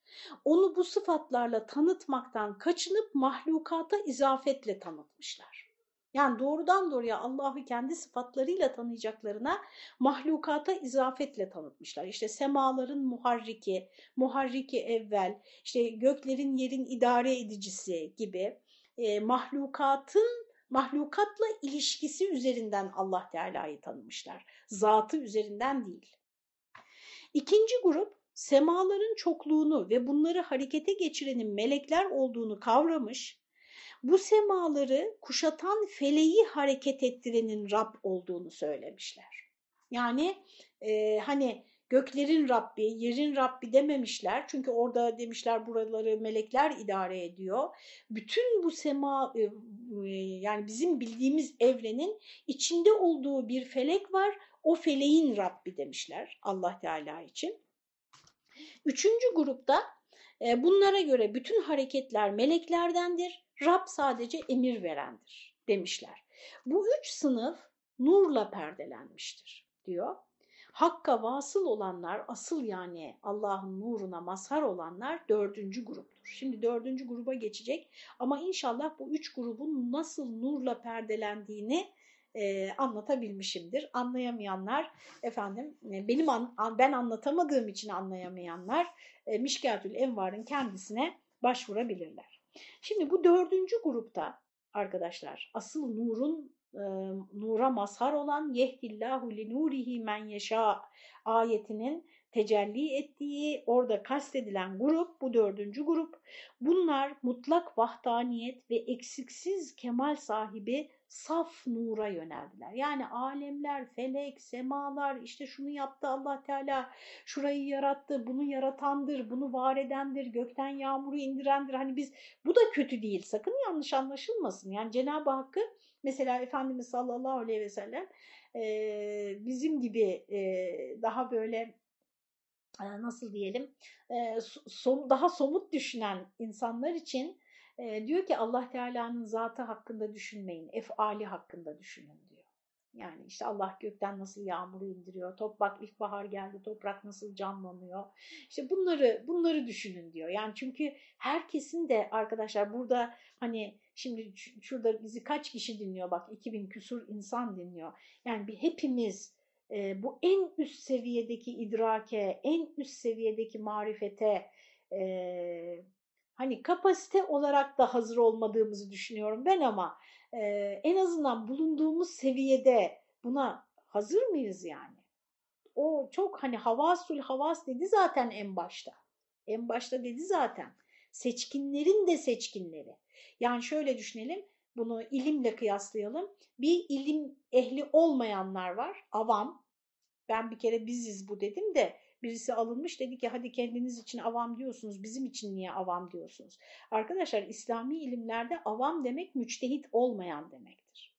S1: onu bu sıfatlarla tanıtmaktan kaçınıp mahlukata izafetle tanıtmışlar. Yani doğrudan doğruya Allah'ı kendi sıfatlarıyla tanıyacaklarına mahlukata izafetle tanıtmışlar. İşte semaların muharriki, muharriki evvel, işte göklerin yerin idare edicisi gibi e, mahlukatın mahlukatla ilişkisi üzerinden Allah Teala'yı tanımışlar. Zatı üzerinden değil. İkinci grup semaların çokluğunu ve bunları harekete geçirenin melekler olduğunu kavramış, bu semaları kuşatan feleği hareket ettirenin Rab olduğunu söylemişler. Yani e, hani göklerin Rabbi, yerin Rabbi dememişler. Çünkü orada demişler buraları melekler idare ediyor. Bütün bu sema e, e, yani bizim bildiğimiz evrenin içinde olduğu bir felek var. O feleğin Rabbi demişler Allah Teala için. Üçüncü grupta e, bunlara göre bütün hareketler meleklerdendir. Rab sadece emir verendir demişler. Bu üç sınıf nurla perdelenmiştir diyor. Hakka vasıl olanlar, asıl yani Allah'ın nuruna mazhar olanlar dördüncü gruptur. Şimdi dördüncü gruba geçecek ama inşallah bu üç grubun nasıl nurla perdelendiğini e, anlatabilmişimdir. Anlayamayanlar, efendim e, benim an, ben anlatamadığım için anlayamayanlar e, Mişkatül Envar'ın kendisine başvurabilirler. Şimdi bu dördüncü grupta arkadaşlar asıl nurun e, nura mazhar olan yehdillahu li nurihi men yeşâ ayetinin tecelli ettiği orada kastedilen grup bu dördüncü grup. Bunlar mutlak vahdaniyet ve eksiksiz kemal sahibi saf nura yöneldiler. Yani alemler, felek, semalar işte şunu yaptı Allah Teala, şurayı yarattı, bunu yaratandır, bunu var edendir, gökten yağmuru indirendir. Hani biz bu da kötü değil sakın yanlış anlaşılmasın. Yani Cenab-ı Hakk'ı mesela Efendimiz sallallahu aleyhi ve sellem e, bizim gibi e, daha böyle nasıl diyelim daha somut düşünen insanlar için e, diyor ki Allah Teala'nın zatı hakkında düşünmeyin, efali hakkında düşünün diyor. Yani işte Allah gökten nasıl yağmuru indiriyor, toprak ilkbahar geldi, toprak nasıl canlanıyor. İşte bunları bunları düşünün diyor. Yani çünkü herkesin de arkadaşlar burada hani şimdi şurada bizi kaç kişi dinliyor bak 2000 küsur insan dinliyor. Yani bir hepimiz e, bu en üst seviyedeki idrake, en üst seviyedeki marifete e, hani kapasite olarak da hazır olmadığımızı düşünüyorum ben ama e, en azından bulunduğumuz seviyede buna hazır mıyız yani? O çok hani havasul havas dedi zaten en başta. En başta dedi zaten. Seçkinlerin de seçkinleri. Yani şöyle düşünelim, bunu ilimle kıyaslayalım. Bir ilim ehli olmayanlar var, avam. Ben bir kere biziz bu dedim de birisi alınmış dedi ki hadi kendiniz için avam diyorsunuz bizim için niye avam diyorsunuz? Arkadaşlar İslami ilimlerde avam demek müçtehit olmayan demektir.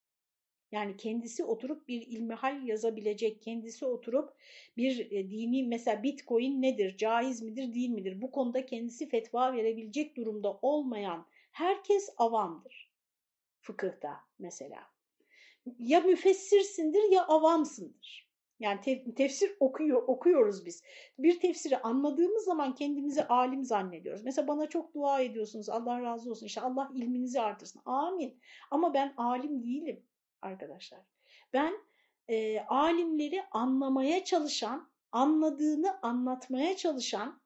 S1: Yani kendisi oturup bir ilmihal yazabilecek, kendisi oturup bir e, dini mesela bitcoin nedir, caiz midir, değil midir bu konuda kendisi fetva verebilecek durumda olmayan herkes avamdır fıkıhta mesela. Ya müfessirsindir ya avamsındır. Yani tefsir okuyor, okuyoruz biz. Bir tefsiri anladığımız zaman kendimizi alim zannediyoruz. Mesela bana çok dua ediyorsunuz. Allah razı olsun. İşte Allah ilminizi artırsın. Amin. Ama ben alim değilim arkadaşlar. Ben e, alimleri anlamaya çalışan, anladığını anlatmaya çalışan,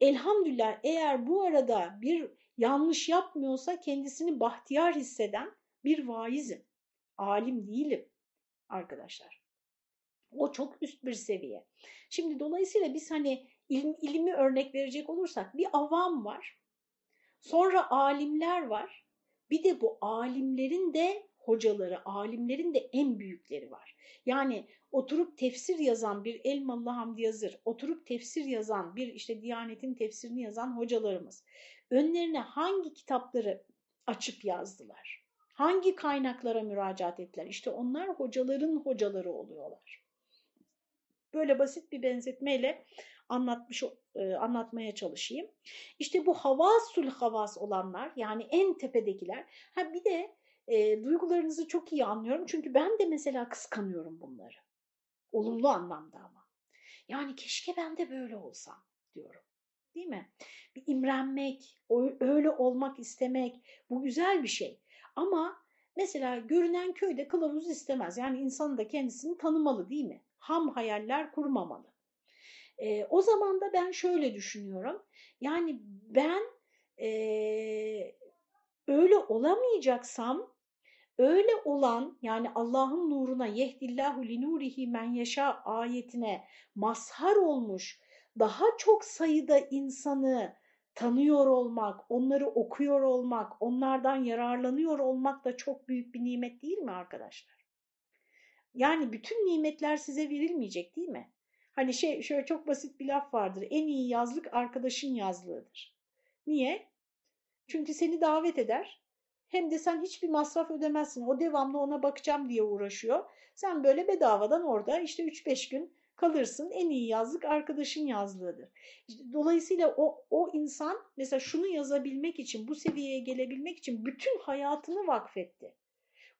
S1: elhamdülillah eğer bu arada bir yanlış yapmıyorsa kendisini bahtiyar hisseden bir vaizim. Alim değilim arkadaşlar. O çok üst bir seviye. Şimdi dolayısıyla biz hani ilim, ilmi örnek verecek olursak bir avam var. Sonra alimler var. Bir de bu alimlerin de hocaları, alimlerin de en büyükleri var. Yani oturup tefsir yazan bir Elmalı Hamdi Yazır, oturup tefsir yazan bir işte Diyanet'in tefsirini yazan hocalarımız önlerine hangi kitapları açıp yazdılar? Hangi kaynaklara müracaat ettiler? İşte onlar hocaların hocaları oluyorlar. Böyle basit bir benzetmeyle anlatmış e, anlatmaya çalışayım. İşte bu havasul havas olanlar yani en tepedekiler. Ha bir de e, duygularınızı çok iyi anlıyorum çünkü ben de mesela kıskanıyorum bunları. Olumlu anlamda ama. Yani keşke ben de böyle olsam diyorum. Değil mi? Bir imrenmek, öyle olmak istemek bu güzel bir şey. Ama mesela görünen köyde kılavuz istemez. Yani insan da kendisini tanımalı değil mi? Ham hayaller kurmamalı. E, o zaman da ben şöyle düşünüyorum. Yani ben e, öyle olamayacaksam öyle olan yani Allah'ın nuruna yehdillahu linurihi men yaşa ayetine mazhar olmuş daha çok sayıda insanı tanıyor olmak, onları okuyor olmak, onlardan yararlanıyor olmak da çok büyük bir nimet değil mi arkadaşlar? Yani bütün nimetler size verilmeyecek değil mi? Hani şey şöyle çok basit bir laf vardır. En iyi yazlık arkadaşın yazlığıdır. Niye? Çünkü seni davet eder. Hem de sen hiçbir masraf ödemezsin. O devamlı ona bakacağım diye uğraşıyor. Sen böyle bedavadan orada işte 3-5 gün kalırsın. En iyi yazlık arkadaşın yazlığıdır. Dolayısıyla o, o insan mesela şunu yazabilmek için, bu seviyeye gelebilmek için bütün hayatını vakfetti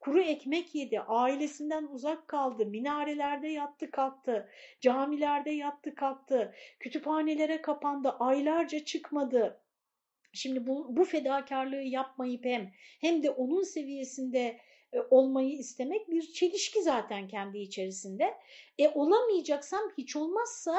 S1: kuru ekmek yedi, ailesinden uzak kaldı, minarelerde yattı kalktı, camilerde yattı kalktı, kütüphanelere kapandı, aylarca çıkmadı. Şimdi bu, bu fedakarlığı yapmayıp hem hem de onun seviyesinde e, olmayı istemek bir çelişki zaten kendi içerisinde. E olamayacaksam hiç olmazsa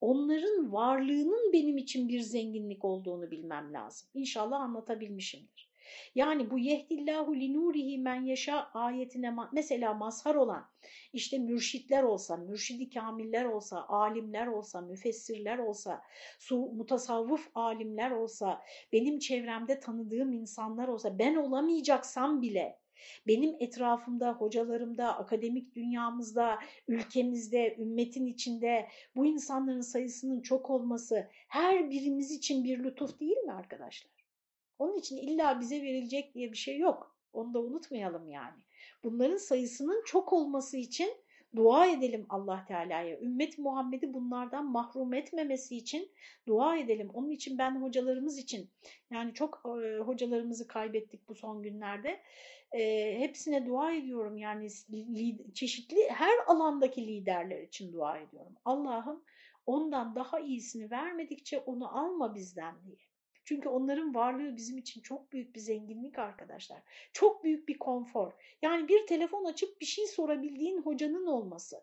S1: onların varlığının benim için bir zenginlik olduğunu bilmem lazım. İnşallah anlatabilmişimdir. Yani bu yehdillahu linurihi men yaşa ayetine mesela mazhar olan işte mürşitler olsa, mürşidi kamiller olsa, alimler olsa, müfessirler olsa, su, mutasavvuf alimler olsa, benim çevremde tanıdığım insanlar olsa ben olamayacaksam bile benim etrafımda, hocalarımda, akademik dünyamızda, ülkemizde, ümmetin içinde bu insanların sayısının çok olması her birimiz için bir lütuf değil mi arkadaşlar? Onun için illa bize verilecek diye bir şey yok. Onu da unutmayalım yani. Bunların sayısının çok olması için dua edelim Allah Teala'ya. Ümmet Muhammed'i bunlardan mahrum etmemesi için dua edelim. Onun için ben hocalarımız için yani çok e, hocalarımızı kaybettik bu son günlerde. E, hepsine dua ediyorum yani çeşitli her alandaki liderler için dua ediyorum. Allah'ım ondan daha iyisini vermedikçe onu alma bizden diye. Çünkü onların varlığı bizim için çok büyük bir zenginlik arkadaşlar. Çok büyük bir konfor. Yani bir telefon açıp bir şey sorabildiğin hocanın olması.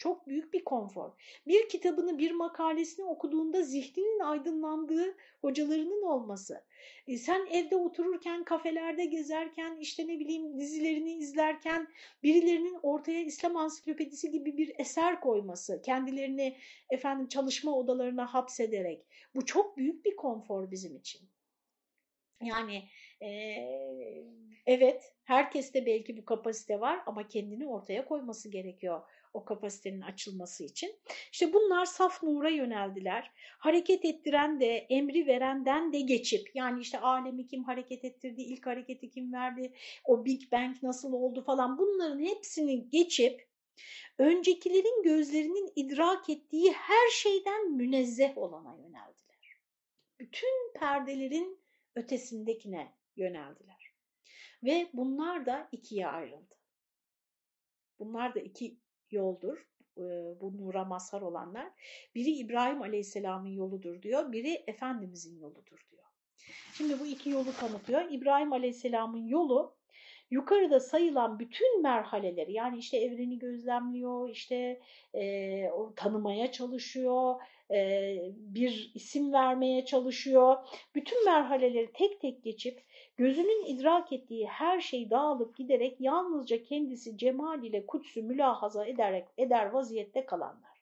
S1: Çok büyük bir konfor. Bir kitabını, bir makalesini okuduğunda zihninin aydınlandığı hocalarının olması. E sen evde otururken, kafelerde gezerken, işte ne bileyim dizilerini izlerken birilerinin ortaya İslam ansiklopedisi gibi bir eser koyması, kendilerini efendim çalışma odalarına hapsederek. Bu çok büyük bir konfor bizim için. Yani e, evet herkeste belki bu kapasite var ama kendini ortaya koyması gerekiyor o kapasitenin açılması için. İşte bunlar saf nura yöneldiler. Hareket ettiren de, emri verenden de geçip, yani işte alemi kim hareket ettirdi, ilk hareketi kim verdi, o Big Bang nasıl oldu falan bunların hepsini geçip, öncekilerin gözlerinin idrak ettiği her şeyden münezzeh olana yöneldiler. Bütün perdelerin ötesindekine yöneldiler. Ve bunlar da ikiye ayrıldı. Bunlar da iki yoldur. Bu nura mazhar olanlar. Biri İbrahim Aleyhisselam'ın yoludur diyor. Biri Efendimizin yoludur diyor. Şimdi bu iki yolu tanıtıyor. İbrahim Aleyhisselam'ın yolu yukarıda sayılan bütün merhaleleri yani işte evreni gözlemliyor, işte e, o tanımaya çalışıyor, e, bir isim vermeye çalışıyor. Bütün merhaleleri tek tek geçip gözünün idrak ettiği her şey dağılıp giderek yalnızca kendisi cemal ile kutsu mülahaza ederek, eder vaziyette kalanlar.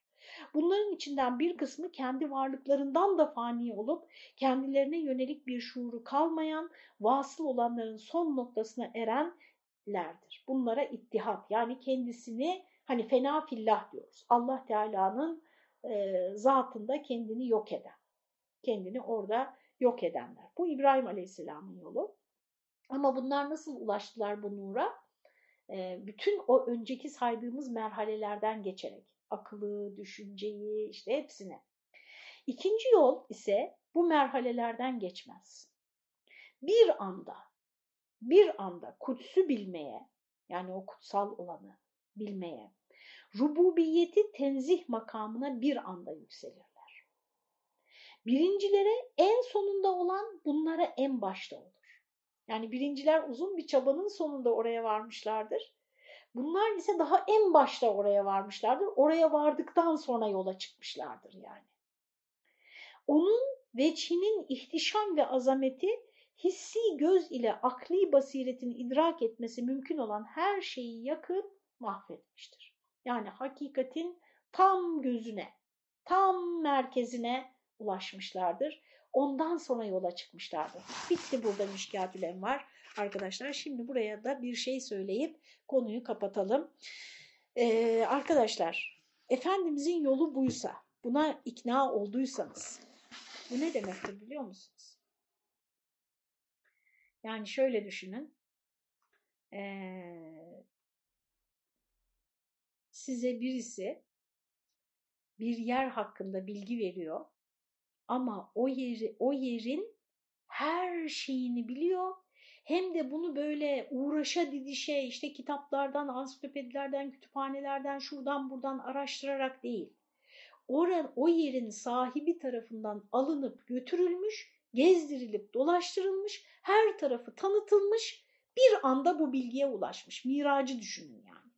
S1: Bunların içinden bir kısmı kendi varlıklarından da fani olup kendilerine yönelik bir şuuru kalmayan, vasıl olanların son noktasına erenlerdir. Bunlara ittihat yani kendisini hani fena fillah diyoruz. Allah Teala'nın e, zatında kendini yok eden, kendini orada yok edenler. Bu İbrahim Aleyhisselam'ın yolu. Ama bunlar nasıl ulaştılar bu nura? E, bütün o önceki saydığımız merhalelerden geçerek. Akıllı, düşünceyi, işte hepsini. İkinci yol ise bu merhalelerden geçmez. Bir anda, bir anda kutsu bilmeye, yani o kutsal olanı bilmeye, rububiyeti tenzih makamına bir anda yükselirler. Birincilere en sonunda olan bunlara en başta olur. Yani birinciler uzun bir çabanın sonunda oraya varmışlardır. Bunlar ise daha en başta oraya varmışlardır. Oraya vardıktan sonra yola çıkmışlardır yani. Onun veçhinin ihtişam ve azameti hissi göz ile akli basiretin idrak etmesi mümkün olan her şeyi yakıp mahvetmiştir. Yani hakikatin tam gözüne, tam merkezine ulaşmışlardır. Ondan sonra yola çıkmışlardır. Bitti burada müşkiyatülen var arkadaşlar. Şimdi buraya da bir şey söyleyip konuyu kapatalım. Ee, arkadaşlar, Efendimizin yolu buysa, buna ikna olduysanız, bu ne demektir biliyor musunuz? Yani şöyle düşünün, ee, size birisi bir yer hakkında bilgi veriyor ama o yeri o yerin her şeyini biliyor hem de bunu böyle uğraşa didişe işte kitaplardan, ansiklopedilerden, kütüphanelerden, şuradan buradan araştırarak değil. Oran, o yerin sahibi tarafından alınıp götürülmüş, gezdirilip dolaştırılmış, her tarafı tanıtılmış, bir anda bu bilgiye ulaşmış. Miracı düşünün yani.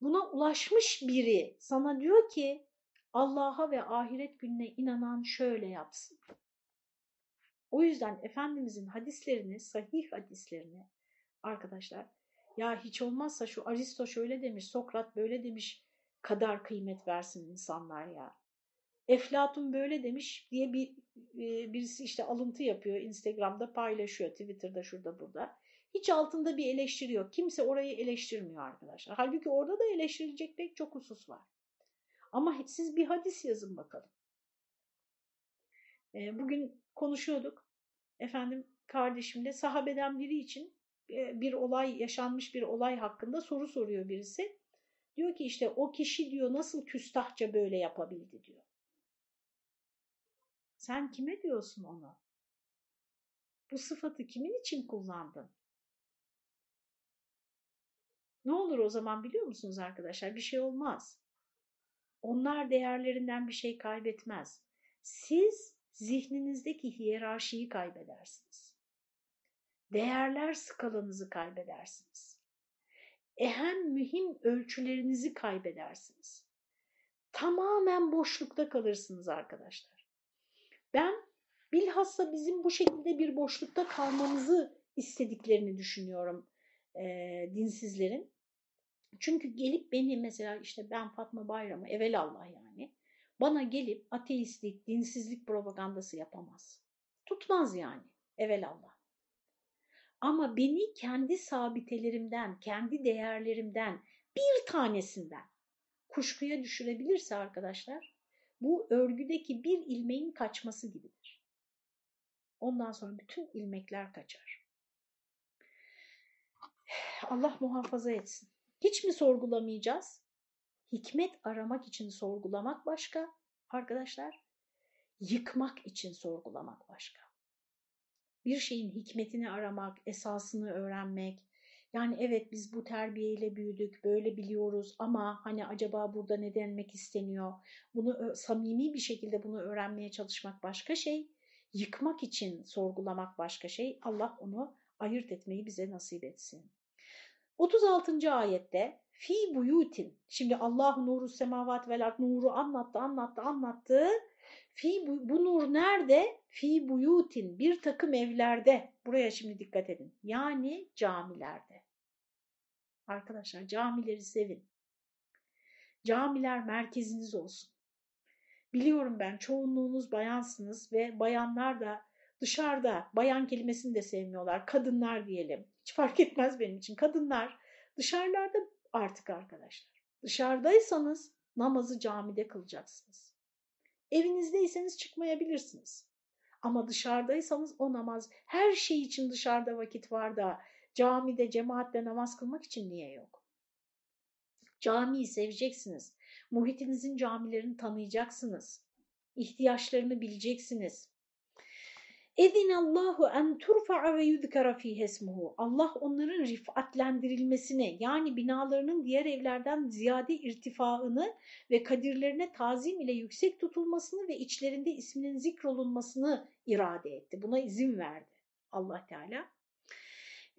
S1: Buna ulaşmış biri sana diyor ki Allah'a ve ahiret gününe inanan şöyle yapsın. O yüzden Efendimizin hadislerini, sahih hadislerini arkadaşlar ya hiç olmazsa şu Aristo şöyle demiş, Sokrat böyle demiş kadar kıymet versin insanlar ya. Eflatun böyle demiş diye bir e, birisi işte alıntı yapıyor Instagram'da paylaşıyor Twitter'da şurada burada. Hiç altında bir eleştiri yok. Kimse orayı eleştirmiyor arkadaşlar. Halbuki orada da eleştirilecek pek çok husus var. Ama siz bir hadis yazın bakalım. E, bugün konuşuyorduk. Efendim kardeşimle sahabeden biri için e, bir olay yaşanmış bir olay hakkında soru soruyor birisi. Diyor ki işte o kişi diyor nasıl küstahça böyle yapabildi diyor. Sen kime diyorsun onu? Bu sıfatı kimin için kullandın? Ne olur o zaman biliyor musunuz arkadaşlar? Bir şey olmaz. Onlar değerlerinden bir şey kaybetmez. Siz zihninizdeki hiyerarşiyi kaybedersiniz. Değerler skalanızı kaybedersiniz. Ehem mühim ölçülerinizi kaybedersiniz. Tamamen boşlukta kalırsınız arkadaşlar. Ben bilhassa bizim bu şekilde bir boşlukta kalmamızı istediklerini düşünüyorum e, dinsizlerin. Çünkü gelip beni mesela işte ben Fatma Bayram'ı evelallah yani bana gelip ateistlik, dinsizlik propagandası yapamaz. Tutmaz yani evelallah. Ama beni kendi sabitelerimden, kendi değerlerimden bir tanesinden kuşkuya düşürebilirse arkadaşlar bu örgüdeki bir ilmeğin kaçması gibidir. Ondan sonra bütün ilmekler kaçar. Allah muhafaza etsin. Hiç mi sorgulamayacağız? Hikmet aramak için sorgulamak başka arkadaşlar. Yıkmak için sorgulamak başka. Bir şeyin hikmetini aramak, esasını öğrenmek. Yani evet biz bu terbiyeyle büyüdük, böyle biliyoruz ama hani acaba burada ne denmek isteniyor? Bunu samimi bir şekilde bunu öğrenmeye çalışmak başka şey. Yıkmak için sorgulamak başka şey. Allah onu ayırt etmeyi bize nasip etsin. 36. ayette fi buyutin şimdi Allah nuru semavat vel ard nuru anlattı anlattı anlattı. Fi bu, bu nur nerede? Fi buyutin bir takım evlerde. Buraya şimdi dikkat edin. Yani camilerde. Arkadaşlar camileri sevin. Camiler merkeziniz olsun. Biliyorum ben çoğunluğunuz bayansınız ve bayanlar da dışarıda bayan kelimesini de sevmiyorlar. Kadınlar diyelim fark etmez benim için kadınlar dışarılarda artık arkadaşlar. Dışarıdaysanız namazı camide kılacaksınız. Evinizdeyseniz çıkmayabilirsiniz. Ama dışarıdaysanız o namaz her şey için dışarıda vakit var da camide cemaatle namaz kılmak için niye yok? Camiyi seveceksiniz. Muhitinizin camilerini tanıyacaksınız. İhtiyaçlarını bileceksiniz. Allahu en turfa'a ve yudkara fihi ismuhu. Allah onların rifatlendirilmesini yani binalarının diğer evlerden ziyade irtifaını ve kadirlerine tazim ile yüksek tutulmasını ve içlerinde isminin zikrolunmasını irade etti. Buna izin verdi Allah Teala.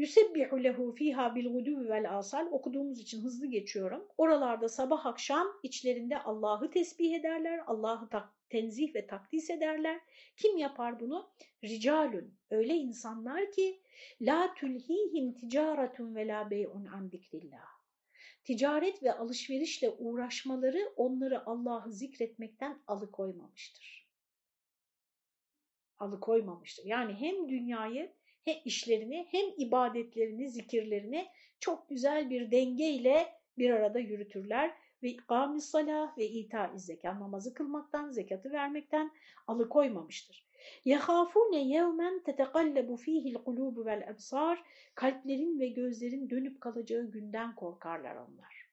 S1: Yusebbihu lehu fiha bil guduvi vel asal okuduğumuz için hızlı geçiyorum. Oralarda sabah akşam içlerinde Allah'ı tesbih ederler, Allah'ı tenzih ve takdis ederler. Kim yapar bunu? Ricalun. Öyle insanlar ki la tulhihim ticaretun ve la bey'un an zikrillah. Ticaret ve alışverişle uğraşmaları onları Allah'ı zikretmekten alıkoymamıştır. Alıkoymamıştır. Yani hem dünyayı hem işlerini hem ibadetlerini, zikirlerini çok güzel bir dengeyle bir arada yürütürler ve ikamis salah ve ita zekat namazı kılmaktan, zekatı vermekten alıkoymamıştır. يَخَافُونَ يَوْمًا تَتَقَلَّبُ ف۪يهِ الْقُلُوبُ وَالْأَبْصَارِ Kalplerin ve gözlerin dönüp kalacağı günden korkarlar onlar.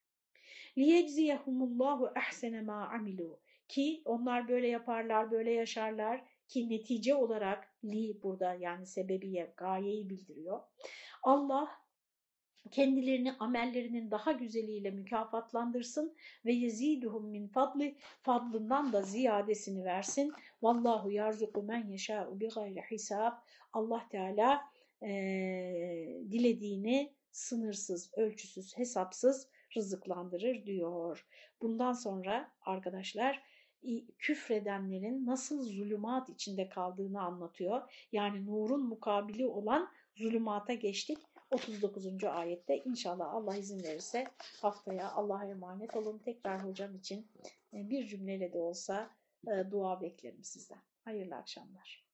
S1: لِيَجْزِيَهُمُ اللّٰهُ اَحْسَنَ مَا عَمِلُوا Ki onlar böyle yaparlar, böyle yaşarlar ki netice olarak li burada yani sebebiye, gayeyi bildiriyor. Allah kendilerini amellerinin daha güzeliyle mükafatlandırsın ve yeziduhum min fadli fadlından da ziyadesini versin. Vallahu yarzuku men yeşâ'u bi gayri hisab. Allah Teala e, dilediğini sınırsız, ölçüsüz, hesapsız rızıklandırır diyor. Bundan sonra arkadaşlar küfredenlerin nasıl zulümat içinde kaldığını anlatıyor. Yani nurun mukabili olan zulümata geçtik. 39. ayette inşallah Allah izin verirse haftaya Allah'a emanet olun. Tekrar hocam için bir cümleyle de olsa dua beklerim sizden. Hayırlı akşamlar.